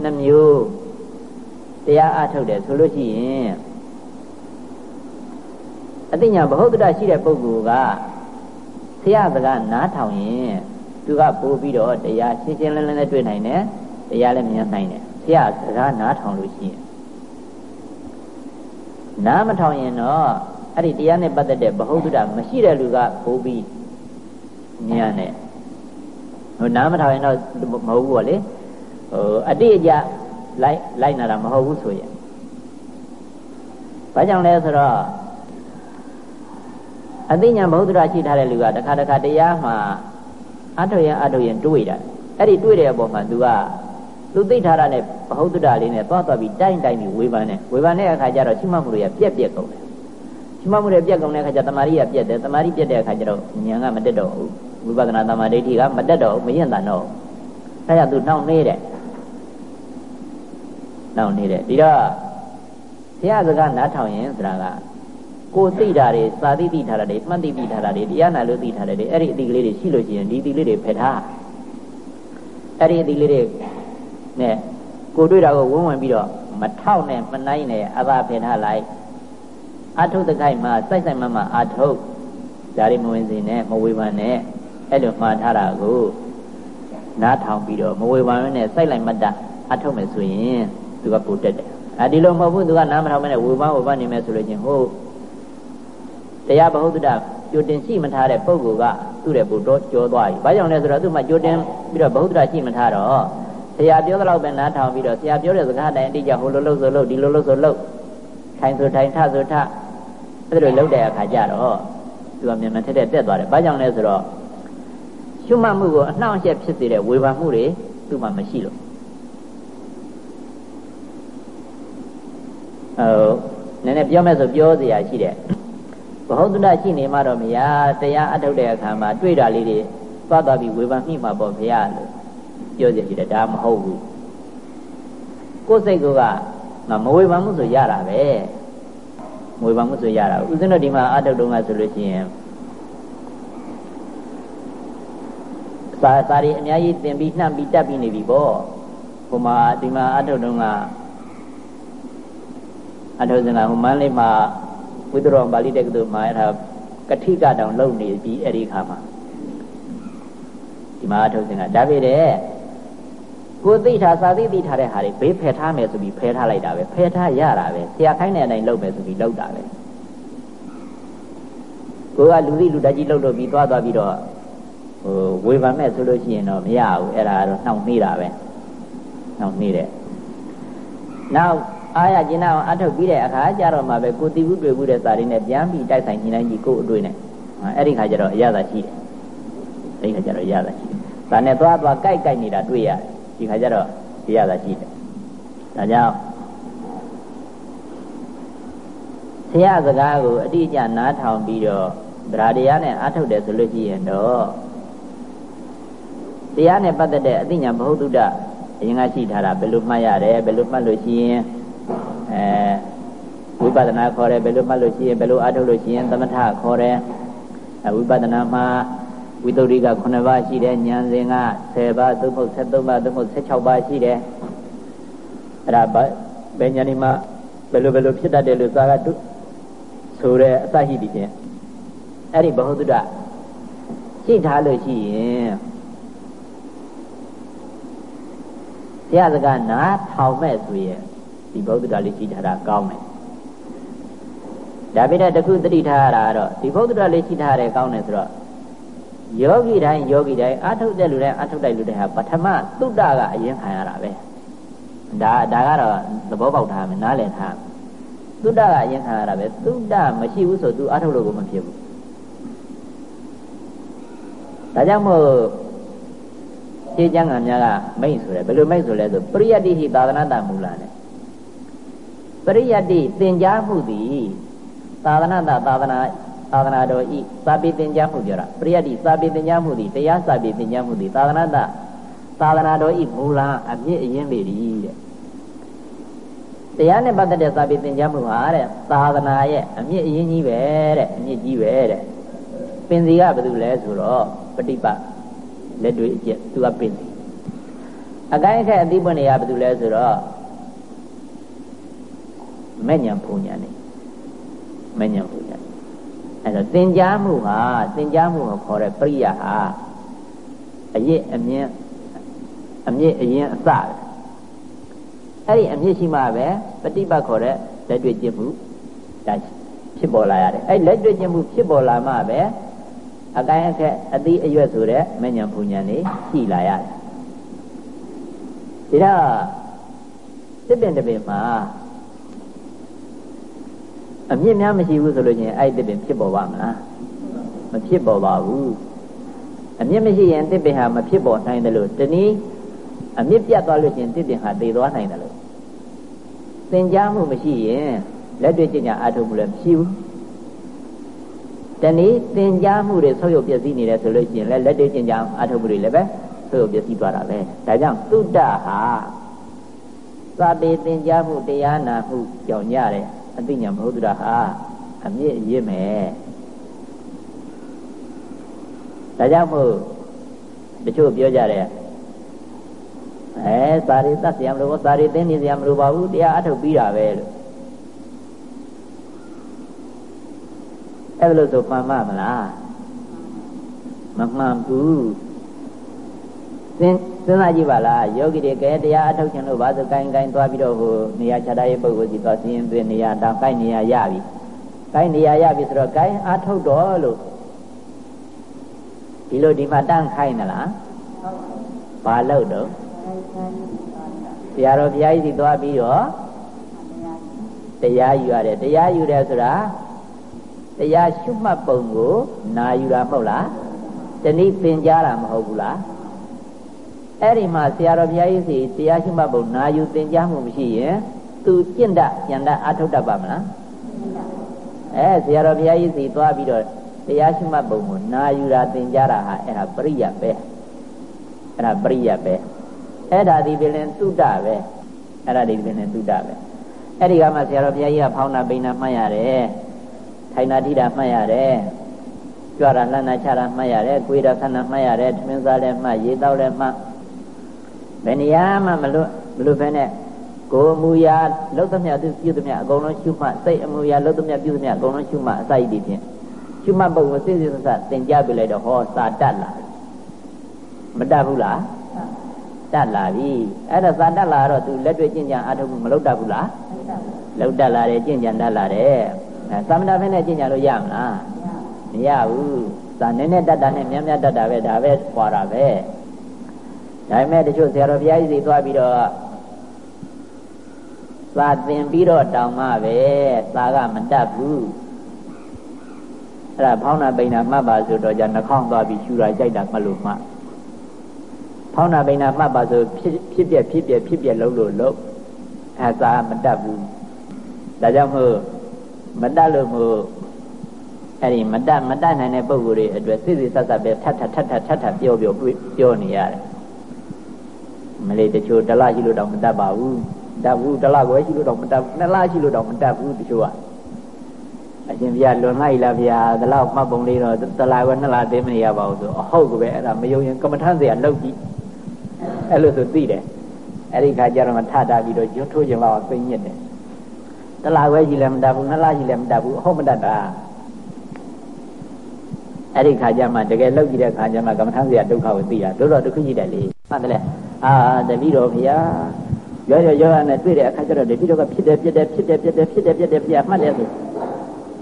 နှမျိုးတရားအထုတ်တယ်ဆိုလို့ရှိရင်အသိဉာဏ်ဘ ਹੁ တုဒ္ဒရှိတဲ့ပုဂ္ဂိုလ်ကဆရာစကားနားထောင်ရင်သူကပို့ပြီးတော့တရားရှင်းရှင်းလင်းလင်းနဲ့တွေ့နိုင်တယ်တရားလည်းမြင်နိုင်တယ်ဆရာစကားနားထောင်လို့ရှိရင် နားမထောင်ရင်တော့အဲ့ဒီတရားနဲ့ပတ်သက်တဲ့ဘ ਹੁ တုဒ္ဒမရှိတဲ့လူကပို့ပြီးမြင်ရတယ်ဟိုနားမထောင်ရင်တော့မဟုတ်ဘူးပေါ့လေဟိုအတိအကျလိုက်လိုက်နာတာမဟုတ်ဘူးဆိုရင်ဘာကြောင့်လဲဆိုတော့အသိဉာဏ်ဘ ਹੁ တုဒ္ဒရှိထားတဲ့လူကတခါတခါတရားမှာအထုတ်ရင်အထုတ်ရင်တွေးတာအဲ့ဒီတွေးတဲ့အပေါ်မှာ तू က သူသိထားတာနဲ့ဘ ਹੁ တုဒ္ဒလေးနဲ့သွားသွားပြီးတိုင်းတိုင်းပြီးဝေဖန်တယ်ဝေဖန်တဲ့အခါကျတော့ရှိမှမှုတွေကပြက်ပြက်ကုန်တယ်ရှိမှမှုတွေပြက်ကုန်တဲ့အခါကျတမာရီကပြက်တယ်တမာရီပြက်တဲ့အခါကျတော့ဉာဏ်ကမတက်တော့ဘူးဝိပဿနာတမာဒိဋ္ဌိကမတက်တော့ဘူးမရင်တန်တော့အဲဒါ तू နှောင့်နှေးတယ်နှောင့်နှေးတယ်ဒီတော့ဘုရားစကားနားထောင်ရင်ဆိုတာကကိုသိတာတွေစာသိသိထားတာတွေမှတ်သိသိထားတာတွေတရားနာလို့သိထားတယ်အဲ့ဒီအသိကလေးတွေရှိလို့ရှိရင်ဒီအသိလေးတွေဖယ်ထားအဲ့ဒီအသိလေးတွေ နဲ့ကိုတွေ့တာကိုဝန်းဝင်ပြီးတော့မထောက်နဲ့မနိုင်နဲ့အသာဖယ်ထားလိုက်အထုတခိုက်မှာစိုက်စိုက်မမအထုဒါတွေမဝင်စေနဲ့မဝေဖန်နဲ့အဲ့လိုမှားထားတာကိုနားထောင်ပြီးတော့မဝေဖန်နဲ့စိုက်လိုက်မတ်တာအထုမယ်ဆိုရင်သူကပိုတက်တယ်အဲဒီလိုမဟုတ်ဘူးသူကနားမထောင်မနဲ့ဝေဖန်ဝေဖန်နေမယ်ဆိုလို့ချင်းဟုတ်တရားဘ ਹੁ တ္တကြိုတင်ရှိမထားတဲ့ပုဂ္ဂိုလ်ကသူ့ရဲ့ဘုတော်ကြောသွားပြီ။ဘာကြောင့်လဲဆိုတော့သူ့မှာကြိုတင်ပြီးတော့ဘ ਹੁ တ္တရှိမထားတော့ ဆရာပြောသလောက်ပဲနားထောင်ပြီးတော့ဆရာပြောတဲ့စကားတိုင်းအတိအကျဟိုလိုလုပ်ဆိုလုပ်ဒီလိုလုပ်ဆိုလုပ်ထိုင်ဆိုထိုင်ထဆိုထအဲ့လိုလုပ်တဲ့အခါကျတော့သူကမြန်မြန်ထက်ထက်တက်သွားတယ်။ဘာကြောင့်လဲဆိုတော့ရှုမှတ်မှုကိုအနှောင့်အယှက်ဖြစ်စေတဲ့ဝေဖန်မှုတွေသူ့မှာမရှိလို့အဲနည်းနည်းပြောမယ်ဆိုပြောစရာရှိတယ်ဘ ਹੁ တ္တရှိနေမှတော့မရတရားအထုတ်တဲ့အခါမှာတွေ့တာလေးတွေသွားသွားပြီးဝေဖန်မိမှာပေါ့ဘုရားလို့ ပြောစီရှိတယ်ဒါမဟုတ်ဘူးကိုယ်စိတ်ကမဝေဖန်မှုဆိုရတာပဲမဝေဖန်မှုဆိုရတာဦးဇင်းတို့ဒီမှာအထုတ်တုံးကဆိုလို့ရှိရင်စာစာရီအများကြီးသင်ပြီးနှံ့ပြီးတက်ပြီးနေပြီပေါ့ဟိုမှာဒီမှာအထုတ်တုံးကအထုတ်စင်ကဟိုမန်းလေးမှာဝိသရောပါဠိတက္ကသိုလ်မှာအဲ့ဒါကတိကတောင်လုံနေပြီးအဲ့ဒီခါမှာဒီမှာအထုတ်စင်ကဒါပေတဲ့ ကိုသိထားစာသိသိထားတဲ့ဟာတွေဘေးဖယ်ထားမယ်ဆိုပြီးဖယ်ထားလိုက်တာပဲဖယ်ထားရတာပဲဆရာခိုင်းတဲ့အတိုင်းလုပ်မယ်ဆိုပြီးလုပ်တာပဲကိုကလူသိလူတကြီးလှုပ်လို့ပြီးသွားသွားပြီးတော့ဟိုဝေဖန်မဲ့ဆိုလို့ရှိရင်တော့မရဘူးအဲ့ဒါတော့နှောင့်နှေးတာပဲနှောင့်နှေးတယ်နောက်အားရကျင်အောင်အထုတ်ပြီးတဲ့အခါကျတော့မှပဲကိုတီဘူးတွေ့ဘူးတဲ့စာရင်းနဲ့ပြန်ပြီးတိုက်ဆိုင်ညှိနှိုင်းကြည့်ကို့အတွေ့နဲ့အဲ့ဒီခါကျတော့အရသာရှိတယ်အဲ့ဒီခါကျတော့အရသာရှိတယ်ဒါနဲ့သွားသွားကြိုက်ကြိုက်နေတာတွေ့ရတယ် ဒီခါကျတော့အရသာရှိတယ်ဒါကြောင့်ဆရာစကားကိုအတိအကျနားထောင်ပြီးတော့ဗราတရားနဲ့အထုတ်တယ်ဆိုလို့ရှိရင်တော့တရားနဲ့ပတ်သက်တဲ့အသိဉာဏ်ဘ ਹੁ တုဒ္ဒအရင်ကရှိထားတာဘယ်လိုမှတ်ရတယ်ဘယ်လိုမှတ်လို့ရှိရင်အဲဝိပဿနာခေါ်တယ်ဘယ်လိုမှတ်လို့ရှိရင်ဘယ်လိုအထုတ်လို့ရှိရင်သမထခေါ်တယ်အဲဝိပဿနာမှာ ဝိသုဒ္ဓိက9ပါးရှိတယ်ဉာဏ်စဉ်က10ပါးသို့မဟုတ်73ပါးသို့မဟုတ်16ပါးရှိတယ်အဲ့ဒါဘယ်ဉာဏ်ဒီမှာဘယ်လိုဘယ်လိုဖြစ်တတ်တယ်လို့သာကဆိုတဲ့အစရှိသည်ဖြင့်အဲ့ဒီဘ ਹੁ တုဒ္ဒရှိထားလို့ရှိရင်ဆရာစကားနားထောင်မဲ့ဆိုရင်ဒီဘုဒ္ဓတာလေးရှိထားတာကောင်းတယ်ဒါပေမဲ့တခုသတိထားရတာကတော့ဒီဘုဒ္ဓတာလေးရှိထားရတယ်ကောင်းတယ်ဆိုတော့ ယောဂီတိုင်းယောဂီတိုင်းအထုတ်တဲ့လူတိုင်းအထုတ်တဲ့လူတိုင်းဟာပထမသုတ္တကအရင်ခံရတာပဲဒါဒါကတော့သဘောပေါက်ထားမယ်နားလည်ထားသုတ္တကအရင်ခံရတာပဲသုတ္တမရှိဘူးဆိုသူအထုတ်လို့ကိုမဖြစ်ဘူးဒါကြောင့်မို့ရှင်းကျမ်းကများကမိတ်ဆိုတယ်ဘယ်လိုမိတ်ဆိုလဲဆိုပရိယတ္တိဟိသာသနာတမူလာနဲ့ပရိယတ္တိသင်ကြားမှုသည်သာသနာတသာသနာ သာသနာတော်ဤစာပေသင်ကြားမှုပြောတာပရိယတ္တိစာပေသင်ကြားမှုသည်တရားစာပေသင်ကြားမှုသည်သာသနာတသာသနာတော်ဤမူလာအမြင့်အရင်ပေသည်တဲ့တရားနဲ့ပတ်သက်တဲ့စာပေသင်ကြားမှုဟာတဲ့သာသနာရဲ့အမြင့်အရင်ကြီးပဲတဲ့အမြင့်ကြီးပဲတဲ့ပင်စီကဘာလို့လဲဆိုတော့ပฏิပတ်လက်တွေ့အကျက်သူကပင်စီအကိုင်းအခက်အသိပွင့်နေရဘာလို့လဲဆိုတော့မဲ့ညာဖုန်ညာနေမဲ့ညာဖုန်ညာ အဲ့တော့သင်ကြားမှုဟာသင်ကြားမှုကိုခေါ်တဲ့ပရိယဟာအရစ်အမြင့်အမြင့်အရင်အစပဲအဲ့ဒီအမြင့်ရှိမှပဲပฏิပတ်ခေါ်တဲ့လက်တွေ့ကျင့်မှုဒါဖြစ်ပေါ်လာရတယ်အဲ့လက်တွေ့ကျင့်မှုဖြစ်ပေါ်လာမှပဲအကိုင်းအခက်အသီးအရွက်ဆိုတဲ့မဉ္ဇဉ်ပူဉ္ဇဉ်လေးရှိလာရတယ်ဒါစစ်ပင်တပင်မှာ အမြင့်များမရှိဘူးဆိုလို့ချင်းအဲ့ဒီပင်ဖြစ်ပေါ်ပါမလားမဖြစ်ပေါ်ပါဘူးအမြင့်မရှိရင်တစ်ပင်ဟာမဖြစ်ပေါ်နိုင်တယ်လို့တနည်းအမြင့်ပြတ်သွားလို့ချင်းတစ်ပင်ဟာတည်သွားနိုင်တယ်လို့သင်ကြားမှုမရှိရင်လက်တွေ့ကျင့်ကြအားထုတ်မှုလည်းမရှိဘူးတနည်းသင်ကြားမှုတွေဆုပ်ယုပ်ပျက်စီးနေတယ်ဆိုလို့ရှိရင်လည်းလက်တွေ့ကျင့်ကြအားထုတ်မှုတွေလည်းပဲဆုပ်ယုပ်ပျက်စီးသွားတာပဲဒါကြောင့်သုတ္တဟာစာပေသင်ကြားမှုတရားနာမှုကြောင့်ညတဲ့ အသိဉာဏ်ဘုဒ္ဓရာဟာအမြင့်ရစ်မယ်ဒါကြောင့်မို့တချို့ပြောကြတယ်အဲစာရီသတ်စရာမလိုဘူးစာရီသိနေစရာမလိုပါဘူးတရားအထုတ်ပြီးတာပဲလို့အဲ့လိုဆိုမှန်မှမလားမမှန်ဘူးသင် စဉ်းစားကြည့်ပါလားယောဂီတွေကဲတရားအထုတ်ခြင်းလို့ဘာဆိုကိုင်းကိုင်းသွားပြီးတော့ဟိုနေရာခြားထားရေးပုဂ္ဂိုလ်စီသွားစီရင်သွင်းနေရာတောင်ကိုင်းနေရာရပြီကိုင်းနေရာရပြီဆိုတော့ကိုင်းအထုတ်တော့လို့ဒီလိုဒီမှာတန်းခိုင်းသလားဘာလို့တော့ဆရာတော်ဘုရားကြီးစီသွားပြီးတော့တရားယူရတယ်တရားယူတယ်ဆိုတာတရားရှုမှတ်ပုံကိုနာယူတာမဟုတ်လားတနည်းသင်ကြားတာမဟုတ်ဘူးလား အဲ့ဒီမှာဆရာတော်ဘုရားကြီးစီတရားရှုမှတ်ပုံနာယူသင်ကြားမှုမရှိရင်သူကျင့်တတ်ဉာဏ်တတ်အထုတ်တတ်ပါမလားအဲဆရာတော်ဘုရားကြီးစီသွားပြီးတော့တရားရှုမှတ်ပုံကိုနာယူတာသင်ကြားတာဟာအဲ့ဒါပရိယတ်ပဲအဲ့ဒါပရိယတ်ပဲအဲ့ဒါဒီပင်သုတပဲအဲ့ဒါဒီပင်သုတပဲအဲ့ဒီကမှဆရာတော်ဘုရားကြီးကဖောင်းနာပိန်နာမှတ်ရတယ်ထိုင်နာထိတာမှတ်ရတယ်ကြွတာလှမ်းနာချတာမှတ်ရတယ်ကိုယ်တာခဏမှတ်ရတယ်ထမင်းစားလည်းမှတ်ရေတောက်လည်းမှတ် ဘယ်နေရာမှမလွတ်မလွတ်ဖဲနဲ့ကိုယ်မူရာလုတ်သမျှသူပြုသမျှအကုန်လုံးရှုမှတ်စိတ်အမူရာလုတ်သမျှပြုသမျှအကုန်လုံးရှုမှတ်အစာရည်ဖြင့်ရှုမှတ်ပုံကိုစိတ်စိတ်ဆဆသင်ကြားပြလိုက်တော့ဟောစာတတ်လာမတတ်ဘူးလားတတ်လာပြီအဲ့ဒါစာတတ်လာတော့သူလက်တွေ့ကျင့်ကြံအားထုတ်မှုမလုပ်တတ်ဘူးလားလုပ်တတ်လာတယ်ကျင့်ကြံတတ်လာတယ်သမဏဖဲနဲ့ကျင့်ကြလို့ရမလားမရဘူးသာနည်းနည်းတတ်တာနဲ့များများတတ်တာပဲဒါပဲခွာတာပဲ ဒါပေမဲ့တချို့ဆရာတော်ဘုရားကြီးတွေသွားပြီးတော့သာသင်ပြီးတော့တောင်းမှပဲသာကမတတ်ဘူးအဲ့ဒါဖောင်းနာပိန်နာမှတ်ပါဆိုတော့じゃနှာခေါင်းသွားပြီးရှူတာကြိုက်တာမှတ်လို့မှဖောင်းနာပိန်နာမှတ်ပါဆိုဖြစ်ဖြစ်ပြဖြစ်ပြဖြစ်ပြလုံးလို့လုံးအဲသာမတတ်ဘူးဒါကြောင့်မို့မတတ်လို့မို့အဲ့ဒီမတတ်မတတ်နိုင်တဲ့ပုံကိုယ်တွေအတွက်စိစိဆက်ဆက်ပဲထပ်ထပ်ထပ်ထပ်ထပ်ထပ်ပြောပြောပြောနေရတယ် မလေးတချို့တလရှိလို့တော့မတတ်ပါဘူးတတ်ဘူးတလကိုရှိလို့တော့မတတ်နှစ်လရှိလို့တော့မတတ်ဘူးတချို့ကအရှင်ဘုရားလွန်လိုက်လားဗျာဒီလောက်မှတ်ပုံလေးတော့တလကိုနှစ်လသိမနေရပါဘူးဆိုအဟုတ်ကပဲအဲ့ဒါမယုံရင်ကမ္မထမ်းစရာလောက်ကြည့်အဲ့လိုဆိုသိတယ်အဲ့ဒီခါကျတော့ထတာပြီးတော့ကျွန်းထိုးကြလောက်သိညစ်တယ်တလခွဲကြီးလည်းမတတ်ဘူးနှစ်လကြီးလည်းမတတ်ဘူးအဟုတ်မတတ်တာအဲ့ဒီခါကျမှတကယ်လောက်ကြည့်တဲ့ခါကျမှကမ္မထမ်းစရာဒုက္ခကိုသိရတော့တော့တစ်ခုကြည့်တယ်လေမှတ်တယ် အာတပည့်တော်ဖေဟာရောရောရောနဲ့တွေ့တဲ့အခါကျတော့တပည့်တော်ကဖြစ်တယ်ပြက်တယ်ဖြစ်တယ်ပြက်တယ်ဖြစ်တယ်ပြက်တယ်ပြက်မှတ်တယ်ဆို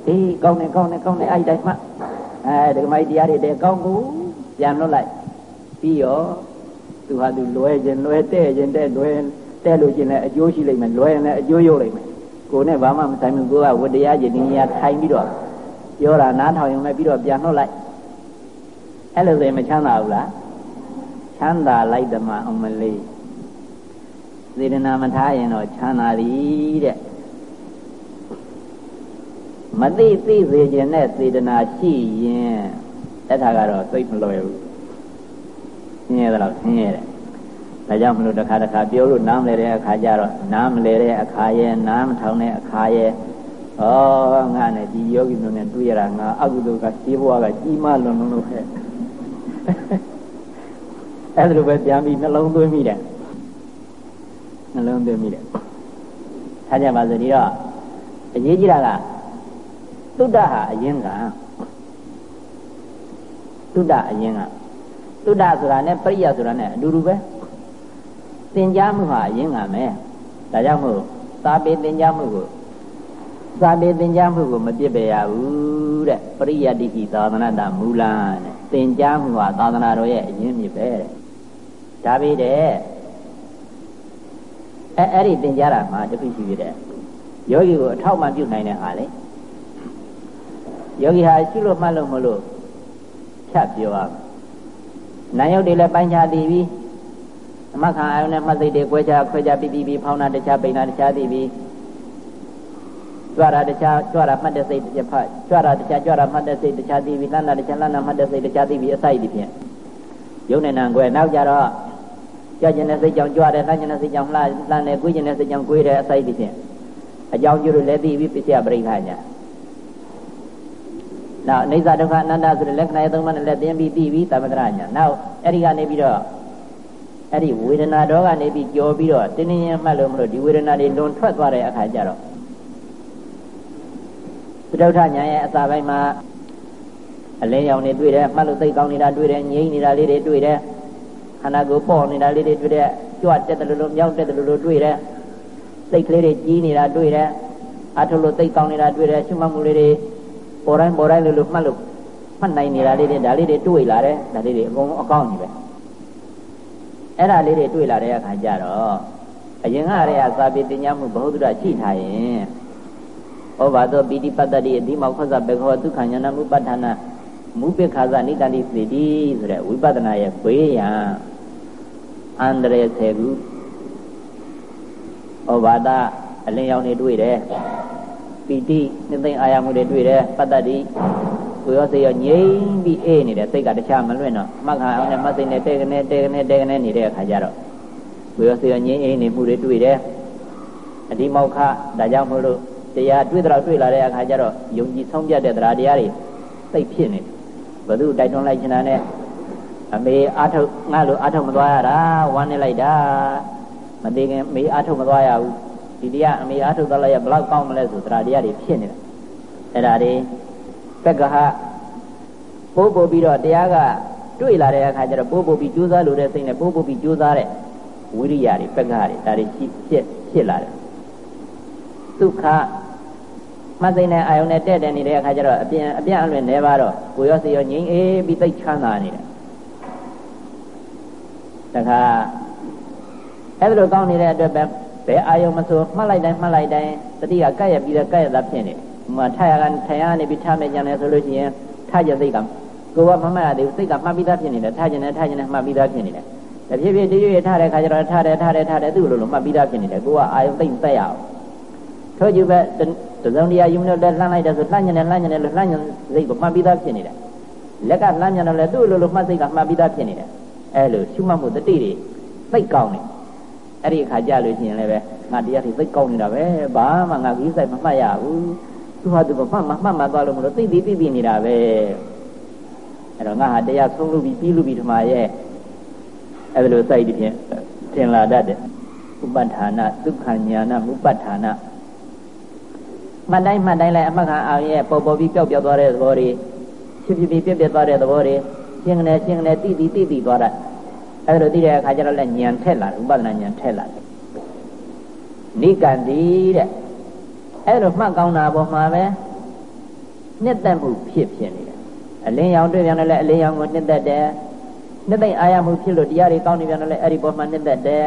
အေးကောင်းတယ်ကောင်းတယ်ကောင်းတယ်အဲ့ဒီတိုင်းမှအဲဒီကမိုက်တရားတွေတဲကောင်းကိုပြန်လွတ်လိုက်ပြီးရောသူဟာသူလွဲခြင်းလွဲတဲ့ခြင်းတဲ့လွဲတဲ့လို့ခြင်းလည်းအကျိုးရှိလိမ့်မယ်လွဲရင်လည်းအကျိုးရုပ်လိမ့်မယ်ကိုနဲ့ဘာမှမဆိုင်ဘူးကိုကဝတရားခြင်းဒီနေရာထိုင်ပြီးတော့ပြောတာနားထောင်ရုံနဲ့ပြီးတော့ပြန်နှုတ်လိုက်အဲ့လိုဆိုရင်မချမ်းသာဘူးလား ချမ်းသာလိုက်တမအောင်မလေးစေတနာမထားရင်တော့ချမ်းသာသည်တဲ့မသိသိစေခြင်းနဲ့စေတနာရှိရင်အဲ့ဒါကတော့သိမလွယ်ဘူးဆင်းရဲတော့ဆင်းရဲတယ်ဒါကြောင့်မလို့တစ်ခါတစ်ခါပြောလို့နားမလဲတဲ့အခါကျတော့နားမလဲတဲ့အခါရဲ့နားမထောင်တဲ့အခါရဲ့ဩငါနဲ့ဒီယောဂီမျိုးနဲ့တွေ့ရတာငါအကုသိုလ်ကရှင်းဘဝကကြီးမားလွန်လွန်းလို့ခဲ့ အဲ့ဒါလိုပဲပြန်ပြီးနှလုံးသွင်းမိတယ်နှလုံးသွင်းမိတယ်ထားကြပါစို့ဒီတော့အရေးကြီးတာကသုဒ္ဓဟာအရင်ကသုဒ္ဓအရင်ကသုဒ္ဓဆိုတာနဲ့ပရိယဆိုတာနဲ့အတူတူပဲသင်ကြားမှုဟာအရင်ကမယ်ဒါကြောင့်မို့သာပေသင်ကြားမှုကိုသာပေသင်ကြားမှုကိုမပြစ်ပေရဘူးတဲ့ပရိယတ္တိဟိသာသနာတမူလတဲ့သင်ကြားမှုဟာသာသနာတော်ရဲ့အရင်မြစ်ပဲတဲ့ ဒါပေတဲ့အဲအဲ့ဒီသင်ကြားတာမှာတခုရှိရတဲ့ယောဂီကိုအထောက်အပံ့ပြုနိုင်တဲ့ဟာလေယောဂီဟာရှိလို့မှတ်လို့မလို့ဖြတ်ပြောရမယ်နာယုတ်တွေလည်းပိုင်းခြားသိပြီအမခံအာယုန်နဲ့မှတ်သိတွေ꿰ခြားခွဲခြားပြီးပြီးပြီးဖောင်းတာတခြားပိန်တာတခြားသိပြီကြွတာတခြားကြွတာမှတ်တဲ့စိတ်တစ်ဖက်ကြွတာတခြားကြွတာမှတ်တဲ့စိတ်တခြားသိပြီလှမ်းတာတခြားလှမ်းတာမှတ်တဲ့စိတ်တခြားသိပြီအစိုက်ဒီဖြင့်ယုံနေနံကွယ်နောက်ကြတော့ ကြွကျင်တဲ့စိတ်ကြောင့်ကြွတယ်လှမ်းကျင်တဲ့စိတ်ကြောင့်လှလှမ်းတယ်꿰ကျင်တဲ့စိတ်ကြောင့်꿰တယ်အစိုက်ဒီဖြင့်အကြောင်းကျိုးတွေလည်းသိပြီပစ္စယပရိက္ခညာနောက်အိဋ္ဌဒုက္ခအနတ္တဆိုတဲ့လက္ခဏာသုံးပါးနဲ့လည်းသင်ပြီးသိပြီးသမထညာနောက်အဲ့ဒီကနေပြီးတော့အဲ့ဒီဝေဒနာတော့ကနေပြီးကြော်ပြီးတော့တင်းတင်းရင်မှတ်လို့မလို့ဒီဝေဒနာတွေလွန်ထွက်သွားတဲ့အခါကျတော့သဒ္ဓညာရဲ့အစာပိုင်းမှာအလင်းရောင်တွေတွေ့တယ်မှတ်လို့သိကောင်းနေတာတွေ့တယ်ငြိမ့်နေတာလေးတွေတွေ့တယ် ခန္ဓာကိုယ်ပေါ့နေတာလေးတွေတွေ့တယ်ကြွတက်တယ်လို့မြောက်တက်တယ်လို့တွေ့တယ်စိတ်ကလေးတွေကြီးနေတာတွေ့တယ်အထုလို့သိကောင်းနေတာတွေ့တယ်ရှုမှတ်မှုလေးတွေပေါ်တိုင်းပေါ်တိုင်းလို့လို့မှတ်လို့မှတ်နိုင်နေတာလေးတွေဒါလေးတွေတွေ့လာတယ်ဒါလေးတွေအကုန်အကောင်းကြီးပဲအဲ့ဒါလေးတွေတွေ့လာတဲ့အခါကျတော့အရင်ကတည်းကသာပေတင်ညာမှုဘ ਹੁ တုဒရှိထားရင်ဩဘာသောပိဋိပတ္တိအဒီမောခောဇဘေခောဒုက္ခဉာဏမုပဋ္ဌာနာမူပိခါဇနိတန္တိစေတိဆိုတဲ့ဝိပဿနာရဲ့ဘေးရန် အန္တရာယ်ဆယ်ခုဩဘာဒအလင်းရောင်နေတွေ့တယ်ပီတိနှသိမ့်အာရမှုတွေတွေ့တယ်ပတ္တတိကိုရောစိတ်ရောငြိမ့်ပြီးအေးနေတယ်စိတ်ကတခြားမလွင့်တော့မခါအောင်နဲ့မသိနဲ့တဲကနေတဲကနေတဲကနေနေတဲ့အခါကျတော့ကိုရောစိတ်ရောငြိမ့်အေးနေမှုတွေတွေ့တယ်အဒီမောက္ခဒါကြောင့်မို့လို့တရားတွေ့တော့တွေ့လာတဲ့အခါကျတော့ယုံကြည်ဆုံးပြတဲ့တရားတရားတွေသိဖြစ်နေဘု து တိုက်တွန်းလိုက်ချင်တာနဲ့ အမေအာထုတ်ငါလိုအာထုတ်မသွားရတာဝမ်းနေလိုက်တာမသေးခင်မေအာထုတ်မသွားရဘူးဒီတရားအမေအားထုတ်သွားလိုက်ရဘလောက်ကောင်းမလဲဆိုတရားတရားတွေဖြစ်နေတာအဲ့ဒါတွေပက္ကဟပိုးပို့ပြီးတော့တရားကတွေ့လာတဲ့အခါကျတော့ပိုးပို့ပြီးကြိုးစားလို့တဲ့စိတ်နဲ့ပိုးပို့ပြီးကြိုးစားတဲ့ဝိရိယတွေပက္ကဟတွေဒါတွေဖြစ်ဖြစ်ဖြစ်လာတယ်ဒုက္ခမသိတဲ့အာယုန်နဲ့တဲ့တဲ့နေတဲ့အခါကျတော့အပြန်အပြန်အလွင်နေပါတော့ကိုရောစေရောငြိမ်းအေးပြီးသိချမ်းသာနေတယ် တခါအဲ့ဒါလိုကောင်းနေတဲ့အတွက်ပဲဘယ်အာယုံမဆိုမှတ်လိုက်တိုင်းမှတ်လိုက်တိုင်းတတိကကပ်ရပြီးတော့ကပ်ရတာဖြစ်နေတယ်။မှထားရကထိုင်ရနေပြီးထားမယ်ကြံတယ်ဆိုလို့ရှိရင်ထားကြစိတ်ကကိုကမမှတ်ရသေးဘူးစိတ်ကမှတ်ပြီးသားဖြစ်နေတယ်ထားကျင်တယ်ထားကျင်တယ်မှတ်ပြီးသားဖြစ်နေတယ်။တဖြည်းဖြည်းတရွေ့ထားတဲ့ခါကျတော့ထားတယ်ထားတယ်ထားတယ်သူ့လိုလိုမှတ်ပြီးသားဖြစ်နေတယ်ကိုကအာယုံသိမ့်သက်ရအောင်။ထို့ကျပဲတစုံတရာယူနေလက်လှမ်းလိုက်တယ်ဆိုလှမ်းကျင်တယ်လှမ်းကျင်တယ်လို့လှမ်းကျင်စိတ်ကိုမှတ်ပြီးသားဖြစ်နေတယ်။လက်ကလှမ်းကျင်တယ်လည်းသူ့လိုလိုမှတ်စိတ်ကမှတ်ပြီးသားဖြစ်နေတယ်။ အဲလိုရှုမှတ်မှုတတိတွေသိကောင်းတယ်အဲ့ဒီအခါကြလို့ရှိရင်လည်းပဲငါတရားတွေသိကောင်းနေတာပဲဘာမှငါကြီးဆိုင်မမှတ်ရဘူးသူဟာသူကမှတ်မှမှတ်မှသွားလို့မလို့သိသိသိသိနေတာပဲအဲ့တော့ငါဟာတရားဆုံးလို့ပြီးပြီးလို့ပြီးဓမ္မရဲ့အဲ့လိုစိုက်ဒီဖြင့်သင်လာတတ်တယ်ဥပဋ္ဌာဏဒုက္ခညာဏမုပဋ္ဌာဏမှတ်တိုင်းမှတ်တိုင်းလည်းအမှတ်ခံအောင်ရဲ့ပေါ်ပေါ်ပြီးပျောက်ပျောက်သွားတဲ့သဘောတွေဖြစ်ဖြစ်ပြီးပြက်ပြက်သွားတဲ့သဘောတွေရှင်းကနေရှင်းကနေတိတိတိတိသွားတတ် အဲဒါလိုသိတဲ့အခါကျတော့လည်းဉာဏ်ထက်လာတယ်ဥပဒနာဉာဏ်ထက်လာတယ်နိကံတိတဲ့အဲလိုမှတ်ကောင်းတာပေါ်မှာပဲနှစ်သက်မှုဖြစ်ဖြစ်နေတယ်အလင်းရောင်တွေ့ပြန်တယ်လည်းအလင်းရောင်ကိုနှစ်သက်တယ်နှစ်သိမ့်အာရမှုဖြစ်လို့တရားတွေကောင်းနေပြန်တယ်လည်းအဲ့ဒီပေါ်မှာနှစ်သက်တယ်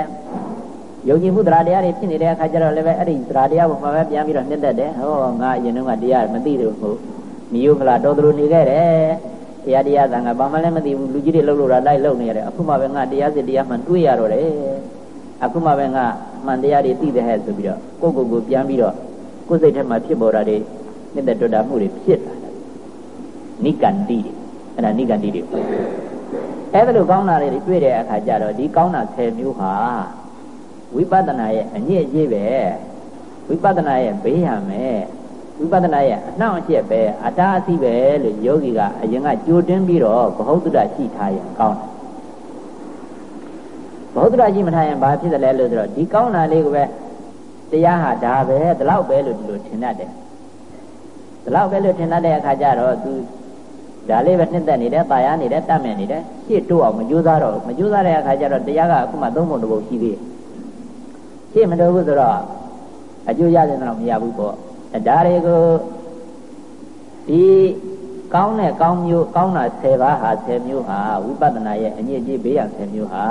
ယုံကြည်မှုတရားတရားတွေဖြစ်နေတဲ့အခါကျတော့လည်းပဲအဲ့ဒီတရားတရားပေါ်မှာပဲပြန်ပြီးတော့နှစ်သက်တယ်ဟောငါအရင်တုန်းကတရားမသိလို့ဟုတ်မိယုဖလာတော်တော်နေခဲ့တယ် တရားတရားသံဃာဘာမှလည်းမသိဘူးလူကြီးတွေလှုပ်လို့တာလိုက်လှုပ်နေရတယ်အခုမှပဲငါတရားစစ်တရားမှန်တွေးရတော့တယ်အခုမှပဲငါမှန်တရားတွေသိတဲ့ဟဲ့ဆိုပြီးတော့ကိုယ့်ကိုယ်ကိုပြန်ပြီးတော့ကိုယ်စိတ်ထဲမှာဖြစ်ပေါ်တာတွေနှစ်သက်တွေ့တာမှုတွေဖြစ်လာတယ်နိကန္တိတွေအဲ့ဒါနိကန္တိတွေအဲ့ဒါလိုကောင်းတာတွေတွေ့တဲ့အခါကျတော့ဒီကောင်းတာ10မျိုးဟာဝိပဿနာရဲ့အညစ်အကြေးပဲဝိပဿနာရဲ့ဘေးရမယ် ဝိပဿနာရဲ့အနှောင့်အယှက်ပဲအတားအဆီးပဲလို့ယောဂီကအရင်ကကြိုတင်းပြီးတော့ဘ ਹੁ တ္တရရှိထားရင်ကောင်းတယ်ဘ ਹੁ တ္တရရှိမထားရင်ဘာဖြစ်တယ်လဲလို့ဆိုတော့ဒီကောင်းတာလေးကိုပဲတရားဟာဒါပဲဒီလောက်ပဲလို့ဒီလိုထင်တတ်တယ်ဒီလောက်ပဲလို့ထင်တတ်တဲ့အခါကျတော့သူဒါလေးပဲနှစ်သက်နေတယ်တာယာနေတယ်တတ်မြင်နေတယ်ရှေ့တိုးအောင်မကြိုးစားတော့မကြိုးစားတဲ့အခါကျတော့တရားကအခုမှသုံးပုံတစ်ပုံရှိသေးတယ်ရှေ့မတိုးဘူးဆိုတော့အကျိုးရတယ်တော့မရဘူးပေါ့ ဒါတွေကိုဒီကောင်းတဲ့ကောင်းမျိုးကောင်းတာ10ပါးဟာ10မျိုးဟာဝိပဿနာရဲ့အညစ်အကြေးဘေးရ10မျိုးဟာ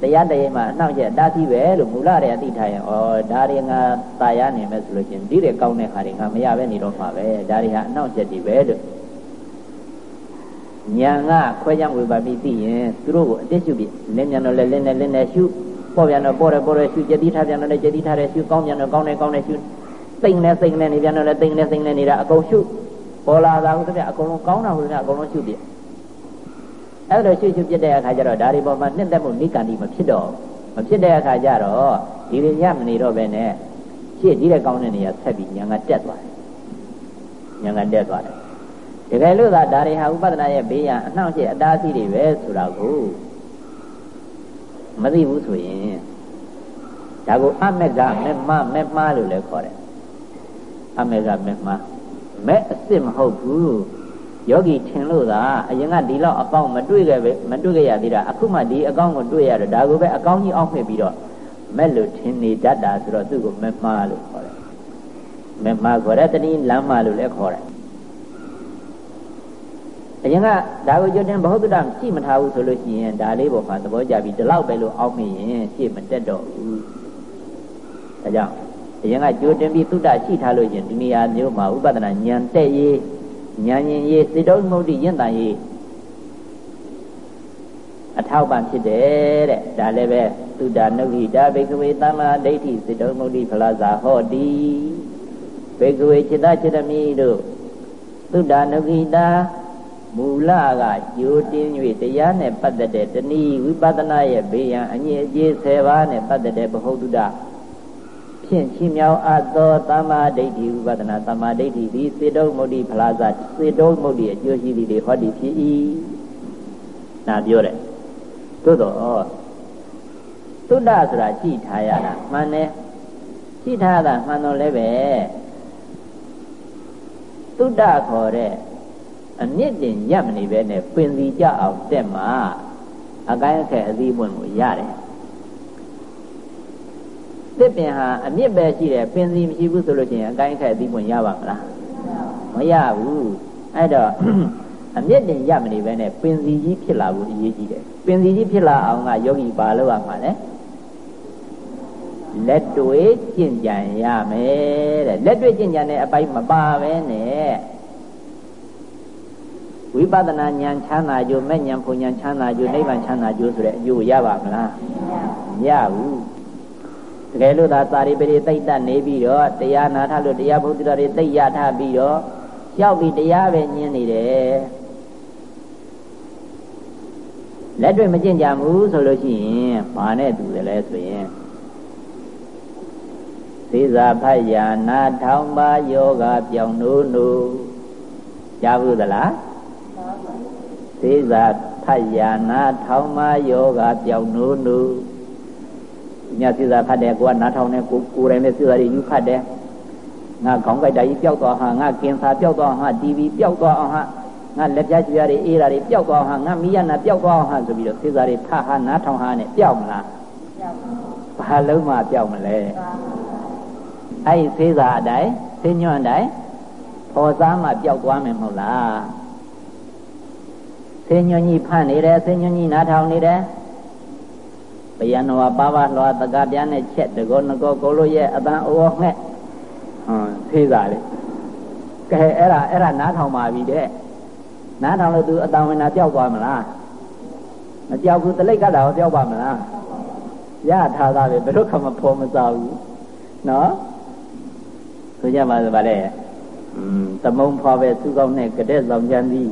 တရားတည်းမှာအနှောင့်အယှက်တားဆီးပဲလို့မူလတည်းအသိထားရင်ဩဒါတွေငါตายရနေမယ်ဆိုလို့ချင်းဒီတဲ့ကောင်းတဲ့ခါတွေငါမရပဲနေတော့မှာပဲဒါတွေဟာအနှောင့်အယှက်တွေပဲလို့ညာကခွဲခြားဝေပါပြီးသိရင်သူတို့ကိုအတိတ်ရှုပြီးလင်းမြန်တော့လဲလင်းနဲ့လင်းနဲ့ရှုပေါ်ပြန်တော့ပေါ်တယ်ပေါ်တယ်ရှုကြတိထားပြန်တော့လည်းကြတိထားတယ်ရှုကောင်းပြန်တော့ကောင်းတယ်ကောင်းတယ်ရှု စိတ်နဲ့စိတ်နဲ့နေပြန်တော့လည်းစိတ်နဲ့စိတ်နဲ့နေတာအကုန်ရှုပေါ်လာတာဟုတ်တယ်အကုန်လုံးကောင်းတာဟုတ်တယ်အကုန်လုံးရှုပြအဲ့လိုရှုရှုပြတဲ့အခါကျတော့ဒါတွေပေါ်မှာနှစ်သက်မှုနိကန္တိမဖြစ်တော့မဖြစ်တဲ့အခါကျတော့ဒီလိုရမနေတော့ပဲနဲ့ရှေ့ကြီးတဲ့ကောင်းတဲ့နေရာဆက်ပြီးညာကတက်သွားတယ်ညာကတက်သွားတယ်တကယ်လို့သာဒါတွေဟာဥပဒနာရဲ့ဘေးရန်အနှောင့်အယှက်အတားအဆီးတွေပဲဆိုတာကိုမသိဘူးဆိုရင်ဒါကိုအမေကမေမမေမလို့လည်းခေါ်တယ် အမေကမေမမဲအစ်စ်မဟုတ်ဘူးယောဂီထင်လို့သာအရင်ကဒီလောက်အကောင့်မတွေ့ခဲ့ပဲမတွေ့ခဲ့ရသေးတာအခုမှဒီအကောင့်ကိုတွေ့ရတော့ဒါကိုပဲအကောင့်ကြီးအောက်မှပြီးတော့မဲ့လို့ထင်နေတတ်တာဆိုတော့သူ့ကိုမေမလို့ခေါ်တယ်မေမခေါ်တဲ့တနည်းလမ်းမလို့လည်းခေါ်တယ်အရင်ကဒါကိုကြွတင်ဘ ਹੁ တ္တရှိမထားဘူးဆိုလို့ရှိရင်ဒါလေးပေါ်မှာသဘောကျပြီးဒီလောက်ပဲလို့အောက်မိရင်ရှေ့မတက်တော့ဘူးဒါကြောင့် အရင်ကကြိုတင်ပြီးသုတ္တရှိထားလို့ရှင်ဒီနေရာမျိုးမှာဥပဒနာဉာဏ်တက်ရေးဉာဏ်ရင်ရေးစေတုံးမုဒ္ဒိယဉ်တန်ရေးအထောက်ပံ့ဖြစ်တယ်တဲ့ဒါလည်းပဲသုတ္တနုခိတာဘေကဝေသမ္မာဒိဋ္ဌိစေတုံးမုဒ္ဒိဖလားဇာဟောတိဘေကဝေจิตจิตမိတို့သုတ္တနုခိတာမူလကယိုတင်း၍တရားနဲ့ပတ်သက်တဲ့တဏှီဝိပဿနာရဲ့ဘေးရန်အငြိအကျေး10ပါးနဲ့ပတ်သက်တဲ့ဘ ਹੁ တုဒ္ဒ ဖြင့်ချင်းမြောင်အပ်သောသမ္မာဒိဋ္ဌိဝိပဿနာသမ္မာဒိဋ္ဌိသည်စေတုံမုဒ္ဒိဖလားဇစေတုံမုဒ္ဒိအကျိုးရှိသည်တွေဟောဒီဖြစ်၏နာပြောတယ်သို့တော့သုဒ္ဓဆိုတာကြည့်ထားရတာမှန်တယ်ကြည့်ထားတာမှန်တော့လည်းပဲသုဒ္ဓခေါ်တဲ့အမြင့်တင်ညက်မနေပဲနဲ့ပင်စီကြအောင်တက်မှာအကိုင်းအခက်အသီးပွင့်ကိုရတယ် တစ်ပင်ဟာအမြင့်ပဲရှိတယ်ပင်စီမရှိဘူးဆိုလို့ရှိရင်အကိုင်းအခက်အသီးပွင့်ရပါမလားမရဘူးအဲ့တော့အမြင့်တင်ရမနေပဲနဲ့ပင်စီကြီးဖြစ်လာဖို့အရေးကြီးတယ်ပင်စီကြီးဖြစ်လာအောင်ကယောဂီဘာလုပ်ရမှာလဲလက်တွေ့ကျင့်ကြံရမယ်တဲ့လက်တွေ့ကျင့်ကြံတဲ့အပိုင်းမပါပဲနဲ့ဝိပဿနာဉာဏ်ချမ်းသာကြိုမဲ့ဉာဏ်ဖုန်ဉာဏ်ချမ်းသာကြိုနိဗ္ဗာန်ချမ်းသာကြိုဆိုတဲ့အကျိုးရပါမလားမရဘူး တကယ်လို့သာသာရိပရိသိတ်တနေပြီးတော့တရားနာထလို့တရားဘုဒ္ဓတော်တွေသိရထပြီးတော့ရောက်ပြီးတရားပဲညင်းနေတယ်လက်တွေ့မကျင့်ကြဘူးဆိုလို့ရှိရင်ဘာနဲ့တူတယ်လဲဆိုရင်သေစာဖတ်ရာနာထောင်ပါယောဂပြောင်းနိုးနိုးကြားဘူးသလားသေးစာဖတ်ရာနာထောင်မယောဂပျောက်နိုးနိုး ညသေစာဖတ်တယ်ကိုကနားထောင်တယ်ကိုကိုယ်တိုင်နဲ့သေစာတွေယူဖတ်တယ်ငါခေါင်းကြိုက်တာကြီးပျောက်သွားဟာငါကင်ဆာပျောက်သွားဟာတီဗီပျောက်သွားအောင်ဟာငါလက်ပြကျွရတွေအေးတာတွေပျောက်သွားဟာငါမိရနာပျောက်သွားအောင်ဟာဆိုပြီးတော့သေစာတွေဖတ်ဟာနားထောင်ဟာနဲ့ပျောက်မလားပျောက်ပါဘာလုံးမှပျောက်မလဲအဲ့ဒီသေစာအတိုင်းသိညွန့်အတိုင်းဖော်စားမှပျောက်သွားမယ်မဟုတ်လားဆင်းညွန့်ကြီးဖတ်နေတယ်ဆင်းညွန့်ကြီးနားထောင်နေတယ် ဘယံတော်ပါပါလွာတကပြားနဲ့ချက်တကောနကောကိုလို့ရဲ့အတန်အောငှက်ဟွန်းသေးတာလေကဲအဲ့ဒါအဲ့ဒါနားထောင်ပါပြီတဲ့နားထောင်လို့သူအတန်ဝင်တာပျောက်သွားမလားမပျောက်ဘူးတလိပ်ကတာရောပျောက်ပါမလားရထားတာပဲဘယ်တော့မှဖော်မစားဘူးနော်ဆိုကြပါစို့ဗါလေอืมသမုံဖွာပဲသူကောင်းနဲ့ကတဲ့ဆောင်ကြံသည်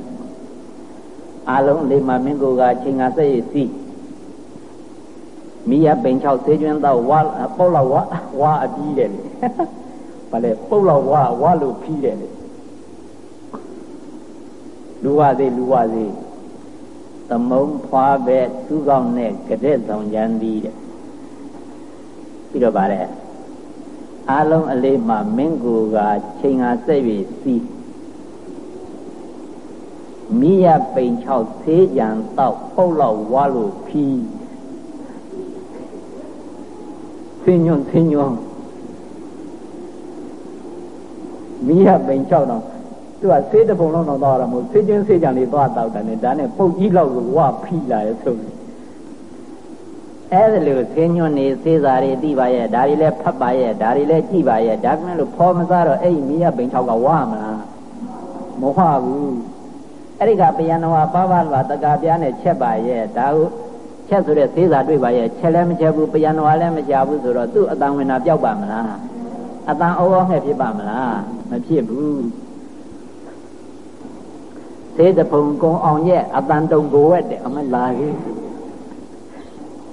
အလုံးလေးမှာမင်းကိုကချိန်ငါစက်ရည်စီ မိရပိန်၆ဆေးကျွန်းတော့ဝါပုတ်လောက်ဝါဝါအပြီးတယ်လေဗါလေပုတ်လောက်ဝါဝါလို့ဖီးတယ်လေလူဝသေးလူဝသေးသမုံဖွာပဲသူကောင်းနဲ့ကတဲ့ဆောင်ကြံသည်တဲ့ပြီးတော့ဗါလေအားလုံးအလေးမှာမင်းကိုကချိန်ဟာစက်ပြီးစီးမိရပိန်6သေးကြံတော့ပုတ်လောက်ဝါလို့ဖြီးဆ င်းညွန့်ဆင်းညွန့်မိရပိန်6တော့သူကဆေးတပုံလုံးတော့တော့ရမို့ဆေးချင်းဆေးကြံလေးသွားတောက်တယ်နဲ့ဒါနဲ့ပုတ်ကြီးလောက်ကိုဝါဖီးလာရဲ့ဆိုပြီးအဲ့ဒါလို့ဆင်းညွန့်နေစေစာတွေသိပါရဲ့ဒါတွေလည်းဖတ်ပါရဲ့ဒါတွေလည်းကြည့်ပါရဲ့ဒါကမဲ့လို့ဖော်မစားတော့အဲ့ဒီမိရပိန်6ကဝါမလားမဝဘူးအဲ့ဒီကပယံတော်ပါပါလာတကာပြားနဲ့ချက်ပါရဲ့ဒါဟု ချက်ဆိုတဲ့သေးစာတွေ့ပါရဲ့ချက်လည်းမချက်ဘူးပယံတော်လည်းမချဘူးဆိုတော့သူ့အတန်ဝင်တာပျောက်ပါမလားအတန်အောအောငှက်ဖြစ်ပါမလားမဖြစ်ဘူးသေးတဖုံကုံအောင်ရဲ့အတန်တုံကိုဝက်တဲ့အမလာကြီး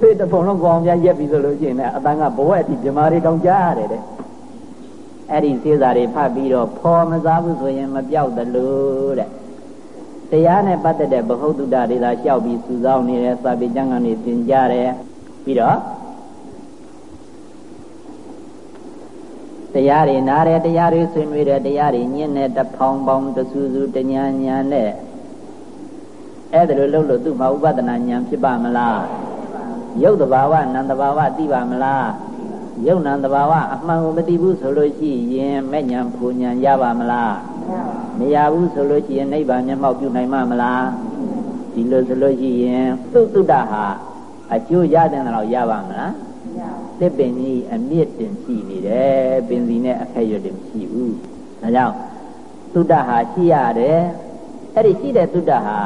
သေးတဖုံလုံးကုံအောင်ပြရက်ပြီဆိုလို့ရှိရင်လည်းအတန်ကဘဝက်အထိမြမာတွေတောင်ကြားရတယ်တဲ့အဲ့ဒီသေးစာတွေဖတ်ပြီးတော့ဖော်မစားဘူးဆိုရင်မပြောက်တယ်လို့တဲ့ တရားနဲ့ပတ်သက်တဲ့ဘ ਹੁ တုတ္တတွေသာလျှောက်ပြီးစုဆောင်းနေတဲ့စာပေကျမ်းကနေသင်ကြားတယ်ပြီးတော့တရားတွေနားတယ်တရားတွေဆွေးနွေးတယ်တရားတွေညင်းတဲ့တဖောင်ပေါင်းတဆူဆူတညာညာနဲ့အဲ့ဒါလိုလုပ်လို့သူ့မှာဥပဒနာဉာဏ်ဖြစ်ပါမလားရုပ်တဘာဝနံတဘာဝသိပါမလားယုံနံတဘာဝအမှန်ကိုမသိဘူးဆိုလို့ရှိရင်မဲ့ညာဖူညာရပါမလား မရဘူးဆိုလို့ရှိရင်နိဗ္ဗာန်မျက်မှောက်ပြုနိုင်မှာမလားဒီလိုဆိုလို့ရှိရင်သုတ္တဟာအကျိုးရတဲ့တော့ရပါမလားသစ်ပင်ကြီးအမြင့်တင်ရှိနေတယ်ပင်စီနဲ့အခက်ရွတ်တယ်မရှိဘူးဒါကြောင့်သုတ္တဟာရှိရတယ်အဲ့ဒီရှိတဲ့သုတ္တဟာ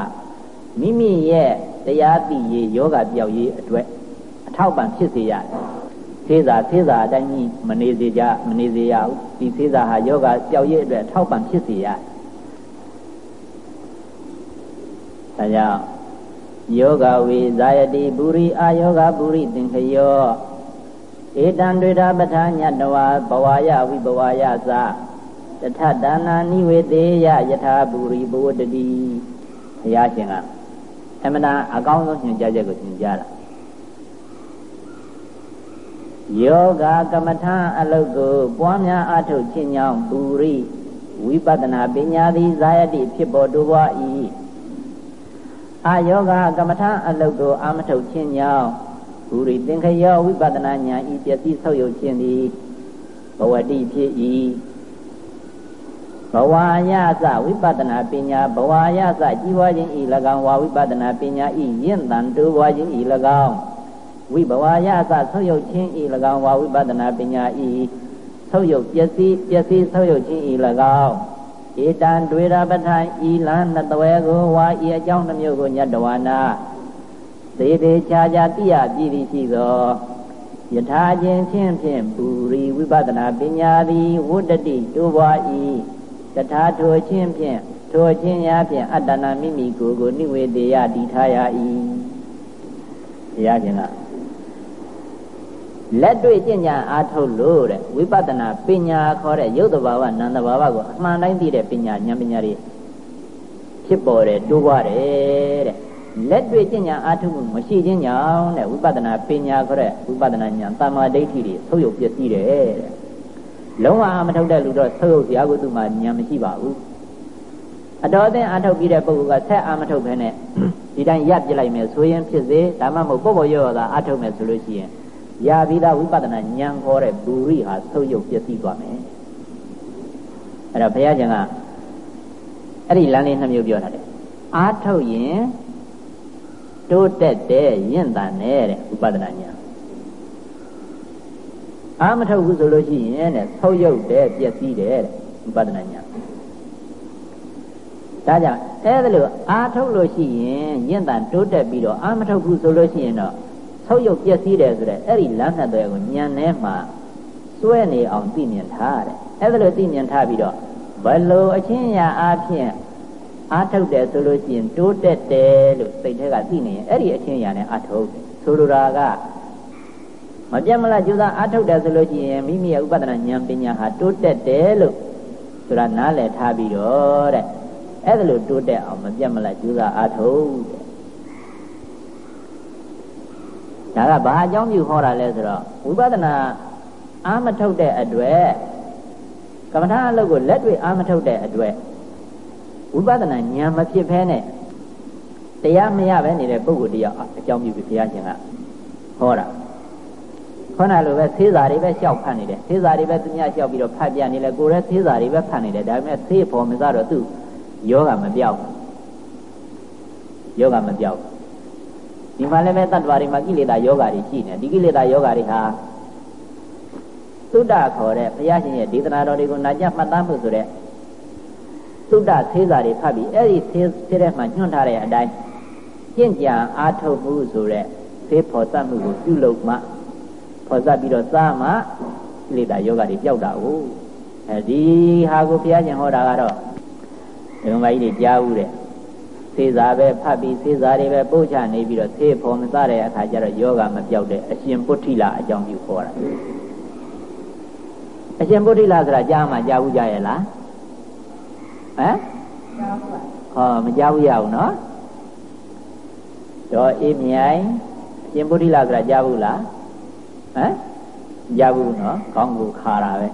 မိမိရဲ့တရားသိရေးယောဂပြောက်ရေးအတွက်အထောက်ပံ့ဖြစ်စေရတယ် သေးစာသေးစာအတိုင်းကြီးမနေစေကြမနေစေရဘူးဒီသေးစာဟာယောဂပြောက်ရေးအတွက်ထောက်ပံ့ဖြစ်စေရဒါကြောင့်ယောဂဝေဇာယတိပုရိအာယောဂပုရိသင်္ခယောဧတံတွေတာပဋ္ဌာညတဝဘဝယဝိဘဝယသတထဒါနာနိဝေတေယယထာပုရိဘဝတတိဘုရားရှင်ကအမှန်အကောင်းဆုံးညွှန်ကြားချက်ကိုညွှန်ကြားတာ ယောဂကမ္မထာအလုတ်ကိုပွားများအားထုတ်ခြင်းကြောင့်ပုရိဝိပဿနာပညာသည်ဇာယတိဖြစ်ပေါ်တိုးပွား၏အာယောဂကမ္မထာအလုတ်ကိုအာမထုတ်ခြင်းကြောင့်ပုရိသင်္ခယောဝိပဿနာဉာဏ်ဤပျက်စီးဆုပ်ယုပ်ခြင်းသည်ဘဝတိဖြစ်၏ဘဝယသဝိပဿနာပညာဘဝယသကြီးပွားခြင်းဤ၎င်းဝါဝိပဿနာပညာဤယင့်တန်တိုးပွားခြင်းဤ၎င်း ဝိဘဝယသဆုပ်ယုပ်ခြင်းဤ၎င်းဝါဝိပဿနာပညာဤဆုပ်ယုပ်ပျက်စီးပျက်စီးဆုပ်ယုပ်ခြင်းဤ၎င်းဧတံတွေရပထိုင်ဤလန်းနတဝဲကိုဝါဤအကြောင်းနှမျိုးကိုညတဝနာသေသေးချာချာတိယပြည်သည်ရှိသောယထာခြင်းဖြင့်ဖြင့်ပူရိဝိပဿနာပညာသည်ဝတ္တတိတိုးပွား၏တထာထိုခြင်းဖြင့်ထိုခြင်းရာဖြင့်အတ္တနာမိမိကိုယ်ကိုနိဝေတေယတည်ထားရ၏ဘုရားရှင်က လက်တွေ့ကျင့်ကြံအားထုတ်လို့တဲ့ဝိပဿနာပညာခေါ်တဲ့ရုပ်တဘာဝနာမ်တဘာဝကိုအမှန်တိုင်းသိတဲ့ပညာဉာဏ်ပညာတွေဖြစ်ပေါ်တယ်တိုးပွားတယ်တဲ့လက်တွေ့ကျင့်ကြံအားထုတ်မှုမရှိခြင်းကြောင့်တဲ့ဝိပဿနာပညာခေါ်တဲ့ဝိပဿနာဉာဏ်တမ္မာဒိဋ္ဌိတွေဆုပ်ယုပ်ပြည့်စည်တယ်တဲ့လုံးဝအာမထုတ်တဲ့လူတော့ဆုပ်ယုပ်စရာကိုသူမှဉာဏ်မရှိပါဘူးအတော်အသင့်အာထုတ်ပြီးတဲ့ပုဂ္ဂိုလ်ကဆက်အာမထုတ်ခဲနဲ့ဒီတိုင်းရပ်ပြလိုက်မယ်ဆိုရင်ဖြစ်စေဒါမှမဟုတ်ပေါ့ပေါ့ရော့ရော့သာအာထုတ်မယ်ဆိုလို့ရှိရင် ရပြီးသားဝိပဿနာဉာဏ်ခေါ်တဲ့ဘူရိဟာဆုပ်ယုပ်ပြည့်စည်သွားမယ်အဲ့တော့ဘုရားကျန်ကအဲ့ဒီလမ်းလေးနှမျိုးပြောထားတယ်အာထုတ်ရင်တိုးတက်တဲ့ရင့်တန်တဲ့ဥပဒနာညာအာမထုတ်ဘူးဆိုလို့ရှိရင်တဲ့ဆုပ်ယုပ်တဲ့ပျက်စီးတဲ့ဥပဒနာညာဒါကြောင့်အဲ့ဒါလို့အာထုတ်လို့ရှိရင်ရင့်တန်တိုးတက်ပြီးတော့အာမထုတ်ဘူးဆိုလို့ရှိရင်တော့ ဆုပ်ယုပ်ပျက်စီးတယ်ဆိုတဲ့အဲ့ဒီလမ်းနှစ်သွဲကိုညံထဲမှာစွဲနေအောင်သိမြင်ထားရတယ်အဲ့ဒါလို့သိမြင်ထားပြီးတော့ဘလို့အချင်းရာအားဖြင့်အားထုတ်တယ်ဆိုလို့ရှိရင်တိုးတက်တယ်လို့စိတ်ထဲကသိနေရင်အဲ့ဒီအချင်းရာနဲ့အားထုတ်တယ်ဆိုလိုတာကမပြတ်မလားကျူသာအားထုတ်တယ်ဆိုလို့ရှိရင်မိမိရဲ့ဥပဒနာဉာဏ်ပညာဟာတိုးတက်တယ်လို့ဆိုတာနားလည်ထားပြီးတော့တဲ့အဲ့ဒါလို့တိုးတက်အောင်မပြတ်မလားကျူသာအားထုတ်တဲ့ ဒါကဘာအကြောင်းပြုဟောတာလဲဆိုတော့ဝိပဿနာအာမထုတ်တဲ့အတွက်ကမ္မထာအလုပ်ကိုလက်တွေ့အာမထုတ်တဲ့အတွက်ဝိပဿနာဉာဏ်မဖြစ်ဖဲနဲ့တရားမရပဲနေတဲ့ပုဂ္ဂိုလ်တရားအကြောင်းပြုပြီးဘုရားရှင်ကဟောတာခုနလိုပဲသေးစာတွေပဲလျှောက်ဖတ်နေတယ်သေးစာတွေပဲသူများလျှောက်ပြီးတော့ဖတ်ပြနေလဲကိုယ်ရဲ့သေးစာတွေပဲဖတ်နေတယ်ဒါပေမဲ့သေးဖို့မစားတော့သူ့ယောဂမပြောက်ယောဂမပြောက် ဒီမှာလည်းပဲတတ္တဝါတွေမှာကိလေသာယောဂတွေရှိနေဒီကိလေသာယောဂတွေဟာသုဒ္ဓခေါ်တဲ့ဘုရားရှင်ရဲ့ဒေသနာတော်တွေကိုနာကြမှတ်သားမှုဆိုတဲ့သုဒ္ဓသေးစာတွေဖတ်ပြီးအဲ့ဒီသေးသေးတဲ့မှာညွှန်ထားတဲ့အတိုင်းကျင့်ကြံအားထုတ်မှုဆိုတဲ့သေဖို့သတ်မှုကိုပြုလုပ်မှဖော်စပ်ပြီးတော့စားမှကိလေသာယောဂတွေပျောက်တာကိုအဲဒီဟာကိုဘုရားရှင်ဟောတာကတော့ဒီမကြီးတွေကြားဦးတဲ့ သေစာပဲဖတ်ပြီးသေစာတွေပဲပို့ချနေပြီးတော့သေဖို့မစားတဲ့အခါကျတော့ယောဂမပျောက်တဲ့အရှင်ပုထိလာအကြောင်းပြုခေါ်တာအရှင်ပုထိလာဆိုတာကြားမှကြားဘူးကြရဲ့လားဟမ်ဟောမကြားဘူးရအောင်နော်တော့အေးမြိုင်အရှင်ပုထိလာဆိုတာကြားဘူးလားဟမ်ရဘူးနော်ကောင်းကိုခါတာပဲ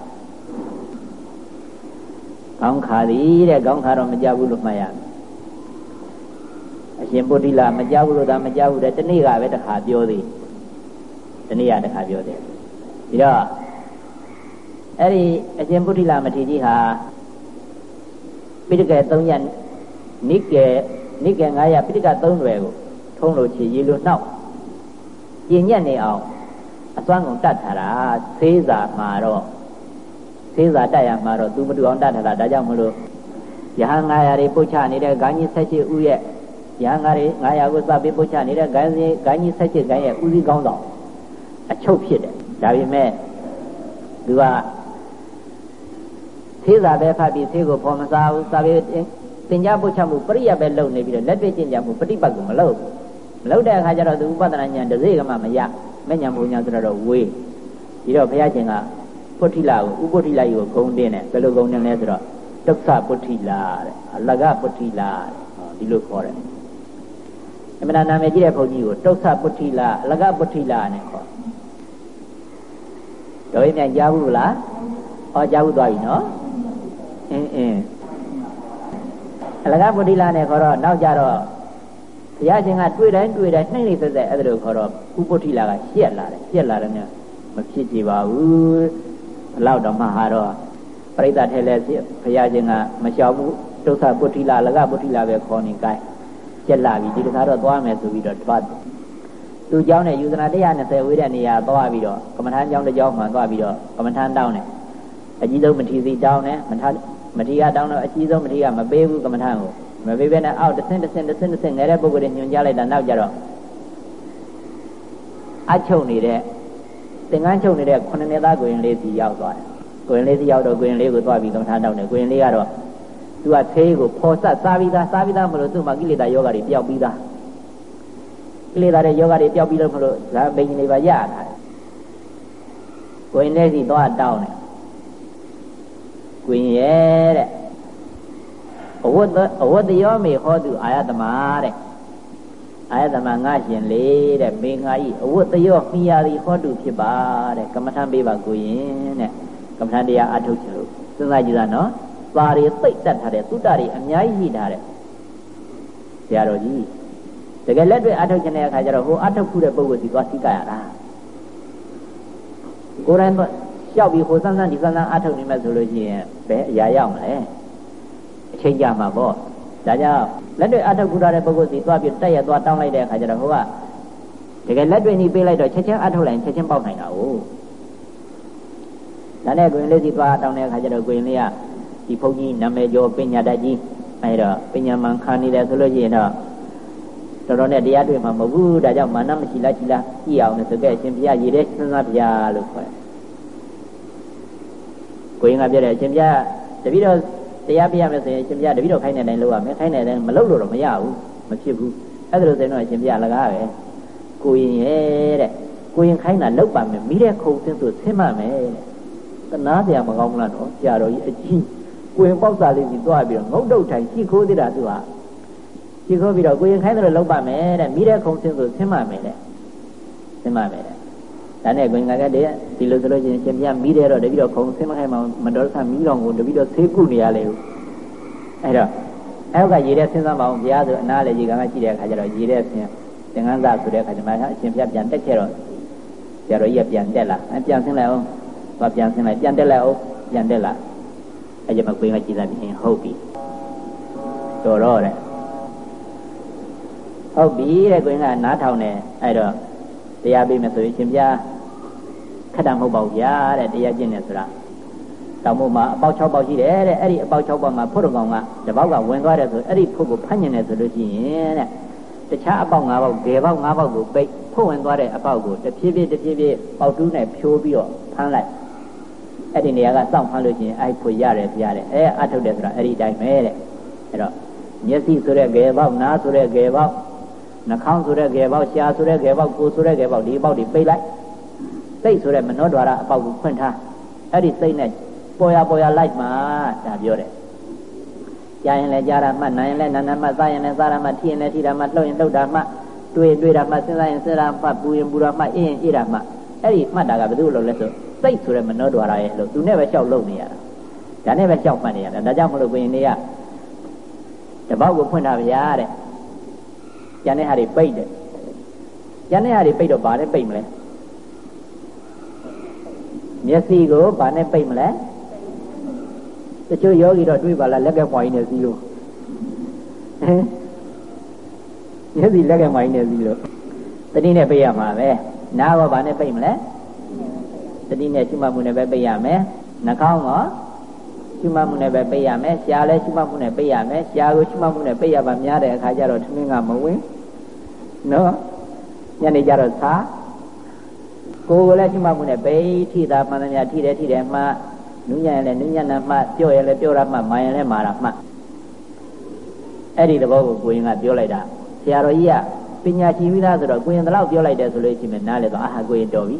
ကောင်းခါသည်တဲ့ကောင်းခါတော့မကြဘူးလို့မှတ်ရမယ် အရှင်ပုတိလမကြဘူးလို့ဒါမကြဘူးတဲ့တနေ့ကပဲတခါပြောသေးတနေ့ကတခါပြောသေးဒီတော့အဲ့ဒီအရှင်ပုတိလမထေရကြီးဟာပိဋကဲ3ရက်နိကေနိကေ9ရက်ပိဋက3ရွယ်ကိုထုံးလို့ချီရေလိုနှောက်ပြင်းညက်နေအောင်အစွမ်းကုန်တတ်ထားတာသေးစာမှာတော့သေးစာတတ်ရမှာတော့သူမတူအောင်တတ်ထားတာဒါကြောင့်မလို့ရဟန်း900တွေပုတ်ချနေတဲ့ဂိုင်းကြီး78ဦးရဲ့ ရဟန်း900တွေ900ကိုစပြီးပုတ်ချနေတဲ့ဂိုင်းကြီးဂိုင်းကြီး78ဂိုင်းရဲ့ဦးစီးကောင်းဆောင်အချုပ်ဖြစ်တယ်ဒါပေမဲ့သူကသေးစာပဲဖတ်ပြီးသေးကိုဖော်မစားဘူးစာပေသင်ကြားပုတ်ချမှုပရိယတ်ပဲလုပ်နေပြီးတော့လက်တွေ့ကျင့်ကြမှုပฏิပတ်ကိုမလုပ်မလုပ်တဲ့အခါကျတော့သူဥပဒနာဉာဏ်တစ်စိကမှမရမဉဏ်ဘုံညာဆိုတော့ဝေးပြီးတော့ဘုရားရှင်ကပုဋ္ဌိလာကိုဥပုဋ္ဌိလာကြီးကိုဂုံတင်တယ်ဘယ်လိုဂုံတင်လဲဆိုတော့ဒုက္ခပုဋ္ဌိလာတဲ့အလကပုဋ္ဌိလာတဲ့ဒီလိုခေါ်တယ် အမှန်နာမည်ကြီးတဲ့ဘုန်းကြီးကိုဒုက္ခပုဋ္ဌိလာအလကပုဋ္ဌိလာနဲ့ခေါ်တော်ရင်ပြန်ကြားဘူးလားဟောကြားဘူးသွားပြီနော်အင်းအင်းအလကပုဋ္ဌိလာနဲ့ခေါ်တော့နောက်ကြတော့ဘုရားရှင်ကတွေ့တိုင်းတွေ့တိုင်းနှိမ့်နေသက်သက်အဲ့ဒါလိုခေါ်တော့ဥပုထိလာကရှက်လာတယ်ရှက်လာတယ်နဲ့မဖြစ်ကြပါဘူးဘလောက်တော့မှဟာတော့ပရိသတ်ထဲလဲဘုရားရှင်ကမလျှောက်ဘူးဒုက္ခပုထိလာလကပုထိလာပဲခေါ်နေကြို င်းရှက်လာပြီဒီတခါတော့သွားမယ်ဆိုပြီးတော့သွားသူเจ้าနဲ့ယူဇနာ120ဝေးတဲ့နေရာသွားပြီးတော့ကမ္မထမ်းเจ้าတစ်เจ้าမှသွားပြီးတော့ကမ္မထမ်းတောင်းတယ်အကြီးဆုံးမထီစီတောင်းတယ်မထမထီကတောင်းတော့အကြီးဆုံးမထီကမပေးဘူးကမ္မထမ်းကိုမပေးဘဲနဲ့အောက်တစ်ဆင့်တစ်ဆင့်တစ်ဆင့်တစ်ဆင့်ငယ်တဲ့ပုဂ္ဂိုလ်တွေညွှန်ကြားလိုက်တာနောက်ကြတော့အချုပ်နေတဲ့သင်္ကန်းချုပ်နေတဲ့ခုနှစ်နှစ်သားကိုရင်လေးစီရောက်သွားတယ်ကိုရင်လေးစီရောက်တော့ကိုရင်လေးကိုသွားပြီးကမ္မထာတောင်းတယ်ကိုရင်လေးကတော့ သူကဆေးကိုဖော်ဆက်စားပြီးသားစားပြီးသားမလို့သူ့မှာကိလေသာယောဂတွေပျောက်ပြီးသားကိလေသာတွေယောဂတွေပျောက်ပြီးလို့မလို့ဇာပိန်နေပါရတာကိုရင်လေးစီသွားတောင်းတယ်ကိုရင်ရဲ့တဲ့အဝတ်အဝတ်တယောမေဟောသူအာယတမတဲ့အာယတမငါရှင်လေးတဲ့မေငါဤအဝတ်တယောမိယာသည်ဟောသူဖြစ်ပါတဲ့ကမ္မထံပေးပါကိုရင်တဲ့ကမ္မထံတရားအထုတ်ချင်လို့စဉ်းစားကြည့်တာနော် ပါရီသိတ်တတ်ထားတဲ့သုတ္တတွေအများကြီးရှိထားတဲ့ဆရာတော်ကြီးတကယ်လက်တွေ့အထုတ်ချင်တဲ့အခါကျတော့ဟိုအထုတ်ခုတဲ့ပုဂ္ဂိုလ်စီသွားစိကရတာကိုယ်တိုင်တော့လျှောက်ပြီးဟိုစမ်းစမ်းဒီစမ်းစမ်းအထုတ်နေမှဆိုလို့ရှိရင်ဘယ်အရာရောက်မလဲအချိန်ကြာမှာပေါ့ဒါကြောင့်လက်တွေ့အထုတ်ကူရတဲ့ပုဂ္ဂိုလ်စီသွားပြီးတက်ရသွားတောင်းလိုက်တဲ့အခါကျတော့ဟိုကတကယ်လက်တွေ့နေပေးလိုက်တော့ချက်ချင်းအထုတ်လိုက်ချက်ချင်းပေါက်နိုင်တာ哦ဒါနဲ့ကိုရင်လေးစီသွားတောင်းတဲ့အခါကျတော့ကိုရင်လေးက ဒီဘုန်းကြီးနာမည်ကျော်ပညာတတ်ကြီးအဲဒါပညာမှန်ခံနေတယ်ဆိုလို့ရှိရင်တော့တော်တော်နဲ့တရားတွေ့မှာမဟုတ်ဘူးဒါကြောင့်မာနမရှိလားရှိလားကြည့်အောင်လို့ဆိုခဲ့အရှင်ဘုရားရည်တဲ့စဉ်းစားဗျာလို့ခေါ်တယ်ကိုရင်ကပြောတယ်အရှင်ဘုရားတပည့်တော်တရားပြရမယ်ဆိုရင်အရှင်ဘုရားတပည့်တော်ခိုင်းတဲ့တိုင်းလုပ်ရမယ်ခိုင်းတဲ့တိုင်းမလုပ်လို့တော့မရဘူးမဖြစ်ဘူးအဲ့ဒါလို့ဆိုရင်တော့အရှင်ဘုရားလကားပဲကိုရင်ရဲ့တဲ့ကိုရင်ခိုင်းတာလုပ်ပါမယ်မိတဲ့ခုံစင်းဆိုဆင်းမမယ်တဲ့တနာပြမကောင်းလားတော့ကြာတော်ကြီးအကြီး ကိုရင်ပေါက်စာလေးကြီးတွားပြီးတော့ငုတ်တုတ်ထိုင်ရှိခိုးသေးတာသူဟာရှိခိုးပြီးတော့ကိုရင်ခိုင်းတယ်လို့လုပ်ပါမယ်တဲ့မိတဲ့ခုံစင်းဆိုဆင်းမမယ်တဲ့ဆင်းမမယ်တဲ့ဒါနဲ့ကိုင်ကကတည်းကဒီလိုဆိုလို့ချင်းရှင်ပြမိတယ်တော့တပည့်တော်ခုံဆင်းမခိုင်းမှမတော်ဆမီးတော်ကိုတပည့်တော်ဆေးကုနေရလေဘူးအဲ့တော့အဲ့ကရေတဲ့ဆင်းစားမအောင်ဘုရားဆိုအနားလေရေကံကကြည့်တဲ့အခါကျတော့ရေတဲ့ဆင်းသင်္ကန်းစားဆိုတဲ့အခါကျမှအရှင်ပြပြန်တက်ခဲ့တော့ဆရာတော်ကြီးကပြန်တက်လာအဲပြန်ဆင်းလိုက်အောင်ဘာပြန်ဆင်းလိုက်ပြန်တက်လိုက်အောင်ပြန်တက်လာ အဲ့ကျမှကိုင်ကကြည်လာပြီးဟုတ်ပြီတော်တော့တဲ့ဟုတ်ပြီတဲ့ကိုင်ကနားထောင်တယ်အဲ့တော့တရားပေးမယ်ဆိုရင်ရှင်ပြခက်တာမဟုတ်ပါဘူးဗျာတဲ့တရားကျင့်တယ်ဆိုတာတောင်မို့မှာအပေါက်6ပေါက်ရှိတယ်တဲ့အဲ့ဒီအပေါက်6ပေါက်မှာဖုတ်တော်ကောင်ကတပေါက်ကဝင်သွားတယ်ဆိုအဲ့ဒီဖုတ်ကိုဖမ်းညင်တယ်ဆိုလို့ရှိရင်တဲ့တခြားအပေါက်5ပေါက်ဂေပေါက်5ပေါက်ကိုပိတ်ဖုတ်ဝင်သွားတဲ့အပေါက်ကိုတဖြည်းဖြည်းတဖြည်းဖြည်းပေါက်တူးနဲ့ဖြိုးပြီးတော့ဖမ်းလိုက် အဲ့ဒီနေရာကစောင့်ဖမ်းလို့ရှိရင်အဲ့ဖွေရတယ်ပြရတယ်အဲအထုတ်တယ်ဆိုတာအဲ့ဒီတိုင်းပဲတဲ့အဲ့တော့မျက်စိဆိုတဲ့ဂေပေါက်နားဆိုတဲ့ဂေပေါက်နှာခေါင်းဆိုတဲ့ဂေပေါက်ရှားဆိုတဲ့ဂေပေါက်ကိုယ်ဆိုတဲ့ဂေပေါက်ဒီပေါက်တွေပိတ်လိုက်စိတ်ဆိုတဲ့မနောဒွါရအပေါက်ကိုဖွင့်ထားအဲ့ဒီစိတ်နဲ့ပေါ်ရပေါ်ရလိုက်မှာဒါပြောတယ်ကြားရင်လည်းကြားရမှနားရင်လည်းနားနားမှစားရင်လည်းစားရမှထိရင်လည်းထိတာမှလှုပ်ရင်လှုပ်တာမှတွေ့တွေ့တာမှစဉ်းစားရင်စဉ်းစားမှပူရင်ပူတာမှအေးရင်အေးတာမှအဲ့ဒီမှတ်တာကဘယ်သူလို့လဲဆို စိတ်ဆိုတဲ့မနောဒွါရရဲ့လို့သူနဲ့ပဲလျှောက်လုပ်နေရတာဒါနဲ့ပဲလျှောက်မှတ်နေရတာဒါကြောင့်မလို့ဘုရင်တွေကတပေါက်ကိုဖွင့်တာဗျာတဲ့ကျန်တဲ့ဟာတွေပိတ်တယ်ကျန်တဲ့ဟာတွေပိတ်တော့ဘာနဲ့ပိတ်မလဲမျက်စိကိုဘာနဲ့ပိတ်မလဲတချို့ယောဂီတော့တွေးပါလားလက်ကပွားရင်းနဲ့စီးလို့ဟမ်မျက်စိလက်ကပွားရင်းနဲ့စီးလို့တတိနဲ့ပိတ်ရမှာပဲနားကဘာနဲ့ပိတ်မလဲ တတိနဲ့ရှုမှတ်မှုနဲ့ပဲပိတ်ရမယ်နှာခေါင်းကရှုမှတ်မှုနဲ့ပဲပိတ်ရမယ်ရှားလဲရှုမှတ်မှုနဲ့ပိတ်ရမယ်ရှားကိုရှုမှတ်မှုနဲ့ပိတ်ရပါများတဲ့အခါကျတော့ထမင်းကမဝင်နော်ညနေကျတော့သာကိုယ်ကိုလည်းရှုမှတ်မှုနဲ့ပိတ်ထိတာမှန်သမျှထိတယ်ထိတယ်မှနုညံ့ရင်လည်းနုညံ့တာမှပြော့ရင်လည်းပြော့တာမှမာရင်လည်းမာတာမှအဲ့ဒီသဘောကိုကိုရင်ကပြောလိုက်တာဆရာတော်ကြီးကပညာရှိပြီးသားဆိုတော့ကိုရင်တလောက်ပြောလိုက်တယ်ဆိုလို့ရှိရင်နားလေတော့အာဟာကိုရင်တော်ပြီ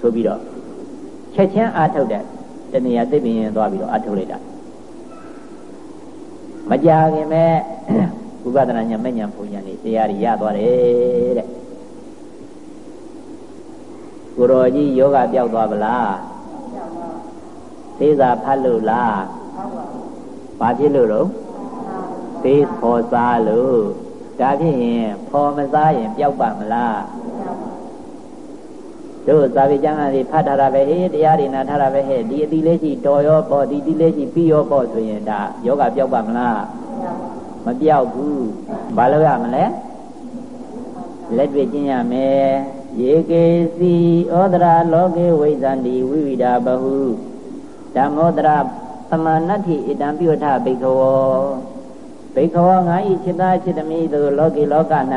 ဆိုပြီးတော့ချက်ချင်းအားထုတ်တဲ့တဏှာသိပင်ရင်သွားပြီးတော့အားထုတ်လိုက်တာမကြခင်မဲ့ဝိပဿနာဉာဏ်မဲ့ဉာဏ်ဘုံဉာဏ်นี่တရားတွေရသွားတယ်တဲ့ကိုရောကြီးယောဂပြောက်သွားဗလားသေးစာဖတ်လို့လားဘာဖြစ်လို့တော့သေးဖော်စားလို့ဒါဖြစ်ရင်ဖော်မစားရင်ပျောက်ပါမလား တို့ဇာဝေကျမ်းစာတွေဖတ်ထားတာပဲဟေးတရားတွေနာထားတာပဲဟဲ့ဒီအတိလေးရှိတော်ရောပေါ့ဒီတိလေးရှိပြီးရောပေါ့ဆိုရင်ဒါယောဂပြောက်ပါမလားမပြောက်ဘူးဘာလို့ရမလဲလက်တွေ့ကျင့်ရမယ်ယေကေစီဩဒရာလောကေဝိဇန္တိဝိဝိဒာဘဟုဓမ္မောဒရာသမာနတ္ထိဣတံပြုထဘိကဝောဘိကဝောငါဤ चित्त จิตမိသူလောကေလောက၌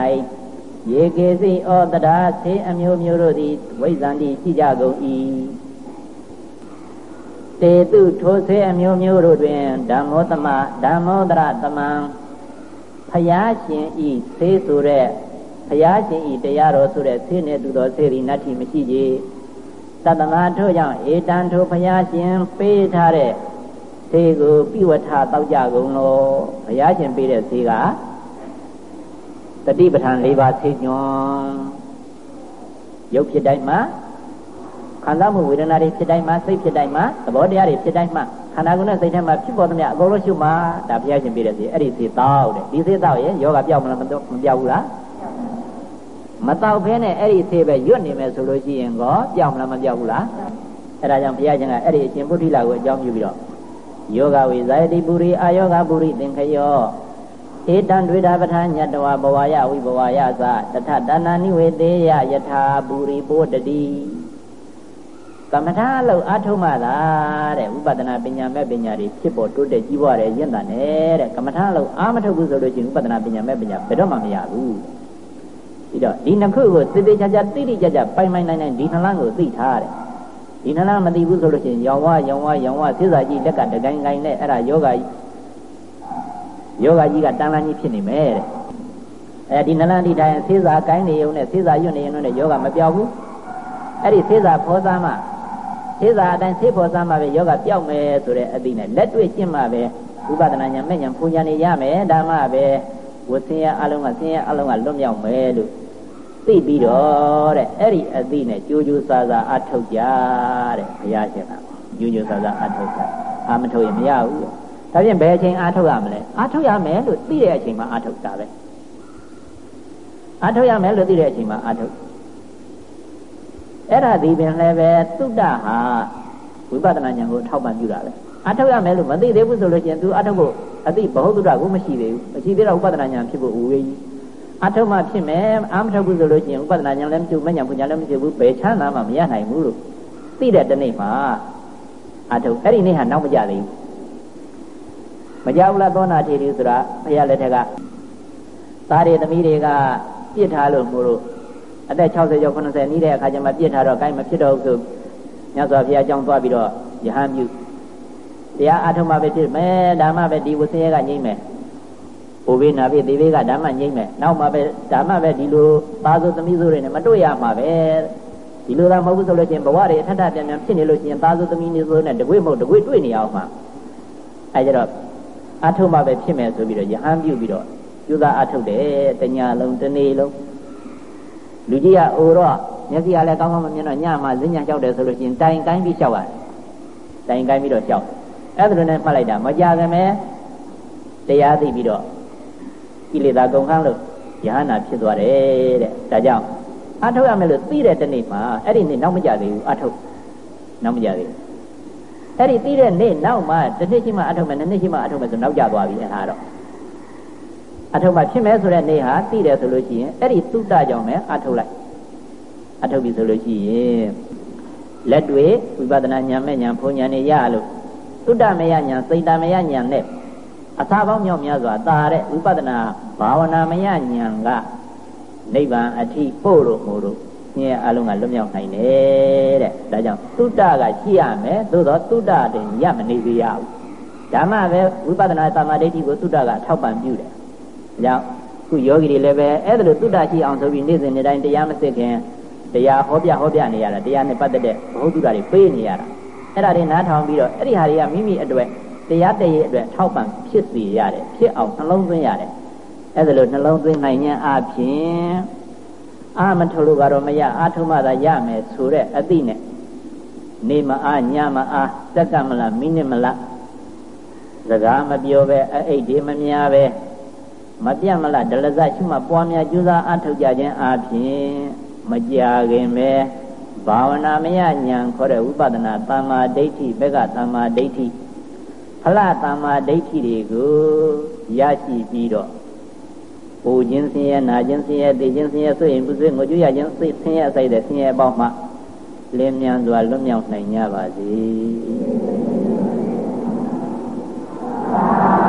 ယေကေစီဩတရာသေအမျိုးမျိုးတို့သည်ဝိဇန္တိရှိကြကုန်၏တေတုထိုဆေအမျိုးမျိုးတို့တွင်ဓမ္မောတမဓမ္မောတရတမံဖယားရှင်ဤသေဆိုတဲ့ဖယားရှင်ဤတရားတော်ဆိုတဲ့သေနဲ့တူသောသေရီနတ္ထိမရှိကြတတနာထို့ကြောင့်ဧတံထိုဘုရားရှင်ပေးထားတဲ့ဈေးကိုပြဝထတောက်ကြကုန်လို့ဘုရားရှင်ပေးတဲ့ဈေးက တတိပဋ္ဌာန်၄ပါးသိညွန်ရုပ်ဖြစ်တိုင်းမှာခန္ဓာမှုဝေဒနာတွေဖြစ်တိုင်းမှာစိတ်ဖြစ်တိုင်းမှာသဘောတရားတွေဖြစ်တိုင်းမှာခန္ဓာကိုယ်နဲ့စိတ်ထဲမှာဖြစ်ပေါ်သမျှအကုန်လုံးရှုမှာဒါဘုရားရှင်ပေးတဲ့ဈေးအဲ့ဒီဈေးတောက်တဲ့ဒီဈေးတောက်ရင်ယောဂပြောက်မလားမပြောက်ဘူးလားမတောက်ဖဲနဲ့အဲ့ဒီဆေးပဲရွတ်နေမယ်ဆိုလို့ရှိရင်ကောပြောင်းမလားမပြောင်းဘူးလားအဲ့ဒါကြောင့်ဘုရားရှင်ကအဲ့ဒီအရှင်ဗုဒ္ဓိလာကိုအကြောင်းပြုပြီးတော့ယောဂဝိဇာယတိပုရိအာယောဂပုရိသင်္ခယော ဧတံဒွေတာပဋ္ဌာညတဝဘဝယဝိဘဝယသတထတဏ္ဏနိဝေတေယယထာပုရိပိုတတိကမ္မထာလို့အာထုမှသာတဲ့ဝိပဿနာပညာမဲ့ပညာတွေဖြစ်ပေါ်တိုးတက်ကြီးပွားတယ်ရင့်တာနဲ့တဲ့ကမ္မထာလို့အာမထုတ်ဘူးဆိုလို့ရှိရင်ဝိပဿနာပညာမဲ့ပညာဘယ်တော့မှမရဘူးပြီးတော့ဒီနှစ်ခုကိုသေသေးချာချာတိတိကျကျပိုင်ပိုင်နိုင်နိုင်ဒီနှလားကိုသိထားတယ်ဒီနှလားမသိဘူးဆိုလို့ရှိရင်ရောင်ဝရောင်ဝရောင်ဝသေစာကြီးလက်ကတကိုင်းကိုင်းနဲ့အဲ့ဒါယောဂ ယောဂကြီးကတန်လန်းကြီးဖြစ်နေမယ်တဲ့အဲဒီနှလားဒီတိုင်းသေစာကိုင်းနေုံနဲ့သေစာရွတ်နေုံနဲ့ယောဂမပြောက်ဘူးအဲ့ဒီသေစာဖောစားမှသေစာအတိုင်းသေဖောစားမှပဲယောဂပြောက်မယ်ဆိုတဲ့အသိနဲ့လက်တွေ့ကျင့်မှပဲဝိပဿနာဉာဏ်မဲ့ဉာဏ်ပူဉာဏ်နေရမယ်ဒါမှပဲဝဆင်းရဲအလုံးကဆင်းရဲအလုံးကလွတ်မြောက်မယ်လို့သိပြီးတော့တဲ့အဲ့ဒီအသိနဲ့ကြိုးကြိုးစားစားအထုတ်ကြတဲ့ဘုရားရှင်ကကြိုးကြိုးစားစားအထုတ်ကြအာမထုတ်ရင်မရဘူး ဒါဖြင့်ဘယ်အချိန်အာထုတ်ရမလဲအာထုတ်ရမယ်လို့သိတဲ့အချိန်မှာအာထုတ်တာပဲအာထုတ်ရမယ်လို့သိတဲ့အချိန်မှာအာထုတ်အဲ့ဒါဒီပင်လည်းပဲသုတ္တဟာဝိပဿနာဉာဏ်ကိုထောက်ပံ့ပြုတာပဲအာထုတ်ရမယ်လို့မသိသေးဘူးဆိုလို့ရှိရင် तू အာထုတ်ဖို့အသိဘဟုသုတ္တကိုမရှိသေးဘူးမရှိသေးတော့ဥပဒနာဉာဏ်ဖြစ်ဖို့ဝေးကြီးအထုတ်မှဖြစ်မယ်အာမထုတ်ဘူးဆိုလို့ရှိရင်ဥပဒနာဉာဏ်လည်းမဖြစ်ဘူးမဉဏ်ပညာလည်းမဖြစ်ဘူးဘယ်ချမ်းသာမှမရနိုင်ဘူးလို့သိတဲ့တနေ့မှာအထုတ်အဲ့ဒီနေ့ဟာနောက်မကြသေးဘူး မကြဘူးလားသောနာထေရီဆိုတာဘုရားလက်ထက်ကသားတွေသမီးတွေကပြစ်ထားလို့မို့လို့အသက်60ကျော်90နီးတဲ့အခါကျမှပြစ်ထားတော့ gain မဖြစ်တော့ဘူးဆိုမြတ်စွာဘုရားအကြောင်းသွားပြီးတော့ယဟန်ပြုတရားအထုံးမှပဲဖြစ်မယ်ဓမ္မပဲဒီဝဆင်းရဲကငြိမ့်မယ်။ဘိုးဘေးနာဘေးသေဘေးကဓမ္မငြိမ့်မယ်။နောက်မှပဲဓမ္မပဲဒီလိုသားစုသမီးစုတွေနဲ့မတွေ့ရမှာပဲ။ဒီလိုသာမဟုတ်ဘူးဆိုလို့ချင်းဘဝတွေအထက်ထပြန်ပြန်ဖြစ်နေလို့ချင်းသားစုသမီးနေစုနဲ့တကွေ့မဟုတ်တကွေ့တွေ့နေအောင်မှာ။အဲကြတော့ အထုံးမှပဲဖြစ်မယ်ဆိုပြီးတော့ယဟန်ပြုပြီးတော့ယူသားအထုပ်တယ်တညာလုံးတနေ့လုံးလူကြီးကအိုတော့မျက်စိကလည်းကောင်းကောင်းမမြင်တော့ညမှာဈဉ္ညာလျှောက်တယ်ဆိုလို့ချင်းတိုင်ကိုင်းပြီးလျှောက်ရတယ်။တိုင်ကိုင်းပြီးတော့လျှောက်တယ်အဲ့ဒါလိုနဲ့မှတ်လိုက်တာမကြခင်ပဲတရားသိပြီးတော့ကိလေသာကုန်ခန်းလို့ယဟနာဖြစ်သွားတယ်တဲ့ဒါကြောင့်အထုတ်ရမယ်လို့သိတဲ့တနေ့မှာအဲ့ဒီနေ့နောက်မကြသေးဘူးအထုတ်နောက်မကြသေးဘူး အဲ့ဒီသိတဲ့နေ့နောက်မှတစ်နှစ်ရှိမှအထုတ်မယ်နှစ်နှစ်ရှိမှအထုတ်မယ်ဆိုနောက်ကြသွားပြီအဲ့ဒါတော့အထုတ်မှဖြစ်မယ်ဆိုတဲ့နေ့ဟာသိတယ်ဆိုလို့ရှိရင်အဲ့ဒီသုတကြောင့်ပဲအထုတ်လိုက်အထုတ်ပြီဆိုလို့ရှိရင်လက်တွေဝိပဿနာဉာဏ်မဲ့ဉာဏ်ဖုံဉာဏ်နေရလို့သုတ္တမယညာစိတ်တမယညာနဲ့အသာပေါင်းမြောက်များစွာတာတဲ့ဝိပဿနာဘာဝနာမယညာကနိဗ္ဗာန်အထိပို့လို့မို့လို့ ညအလုံးကလွတ်မြောက်နိုင်တယ်တဲ့ဒါကြောင့်သုတ္တကရှိရမယ်သို့တော့သုတ္တတင်ရမနေသေးရဘူးဓမ္မပဲဝိပဿနာသမာဓိဋ္ဌိကိုသုတ္တကထောက်ပံ့ပြုတယ်ဒါကြောင့်ခုယောဂီတွေလည်းပဲအဲ့ဒါလိုသုတ္တရှိအောင်ဆိုပြီးနေ့စဉ်နေ့တိုင်းတရားမစစ်ခင်တရားဟောပြဟောပြနေရတာတရားနဲ့ပတ်သက်တဲ့ဘုဟုတုတ္တတွေပေးနေရတာအဲ့ဒါတွေနားထောင်ပြီးတော့အဲ့ဒီဟာတွေကမိမိအတွက်တရားတည်းရဲ့အတွက်ထောက်ပံ့ဖြစ်စေရတယ်ဖြစ်အောင်နှလုံးသွင်းရတယ်အဲ့ဒါလိုနှလုံးသွင်းနိုင်ခြင်းအပြင် အာမထုတ်လို့ကတော့မရအာထုမှသာရမယ်ဆိုတဲ့အသိနဲ့နေမအားညမအားစက္ကမလားမိနစ်မလားစကားမပြောပဲအအိတ်ဒီမများပဲမပြတ်မလားဒလဇရှိမှပွားများကြိုးစားအထုတ်ကြခြင်းအပြင်မကြခင်ပဲဘာဝနာမယညာခေါ်တဲ့ဝိပဿနာတမ္မာဒိဋ္ဌိဘက်ကတမ္မာဒိဋ္ဌိဖလတမ္မာဒိဋ္ဌိတွေကိုရရှိပြီးတော့ ပူခြင်းဆင်းရဲနာခြင်းဆင်းရဲတည်ခြင်းဆင်းရဲဆိုရင်ပုစွေငိုကြွရခြင်းစိတ်ဆင်းရဲအစိုက်တဲ့ဆင်းရဲအပေါင်းမှလင်းမြန်စွာလွတ်မြောက်နိုင်ကြပါစေ။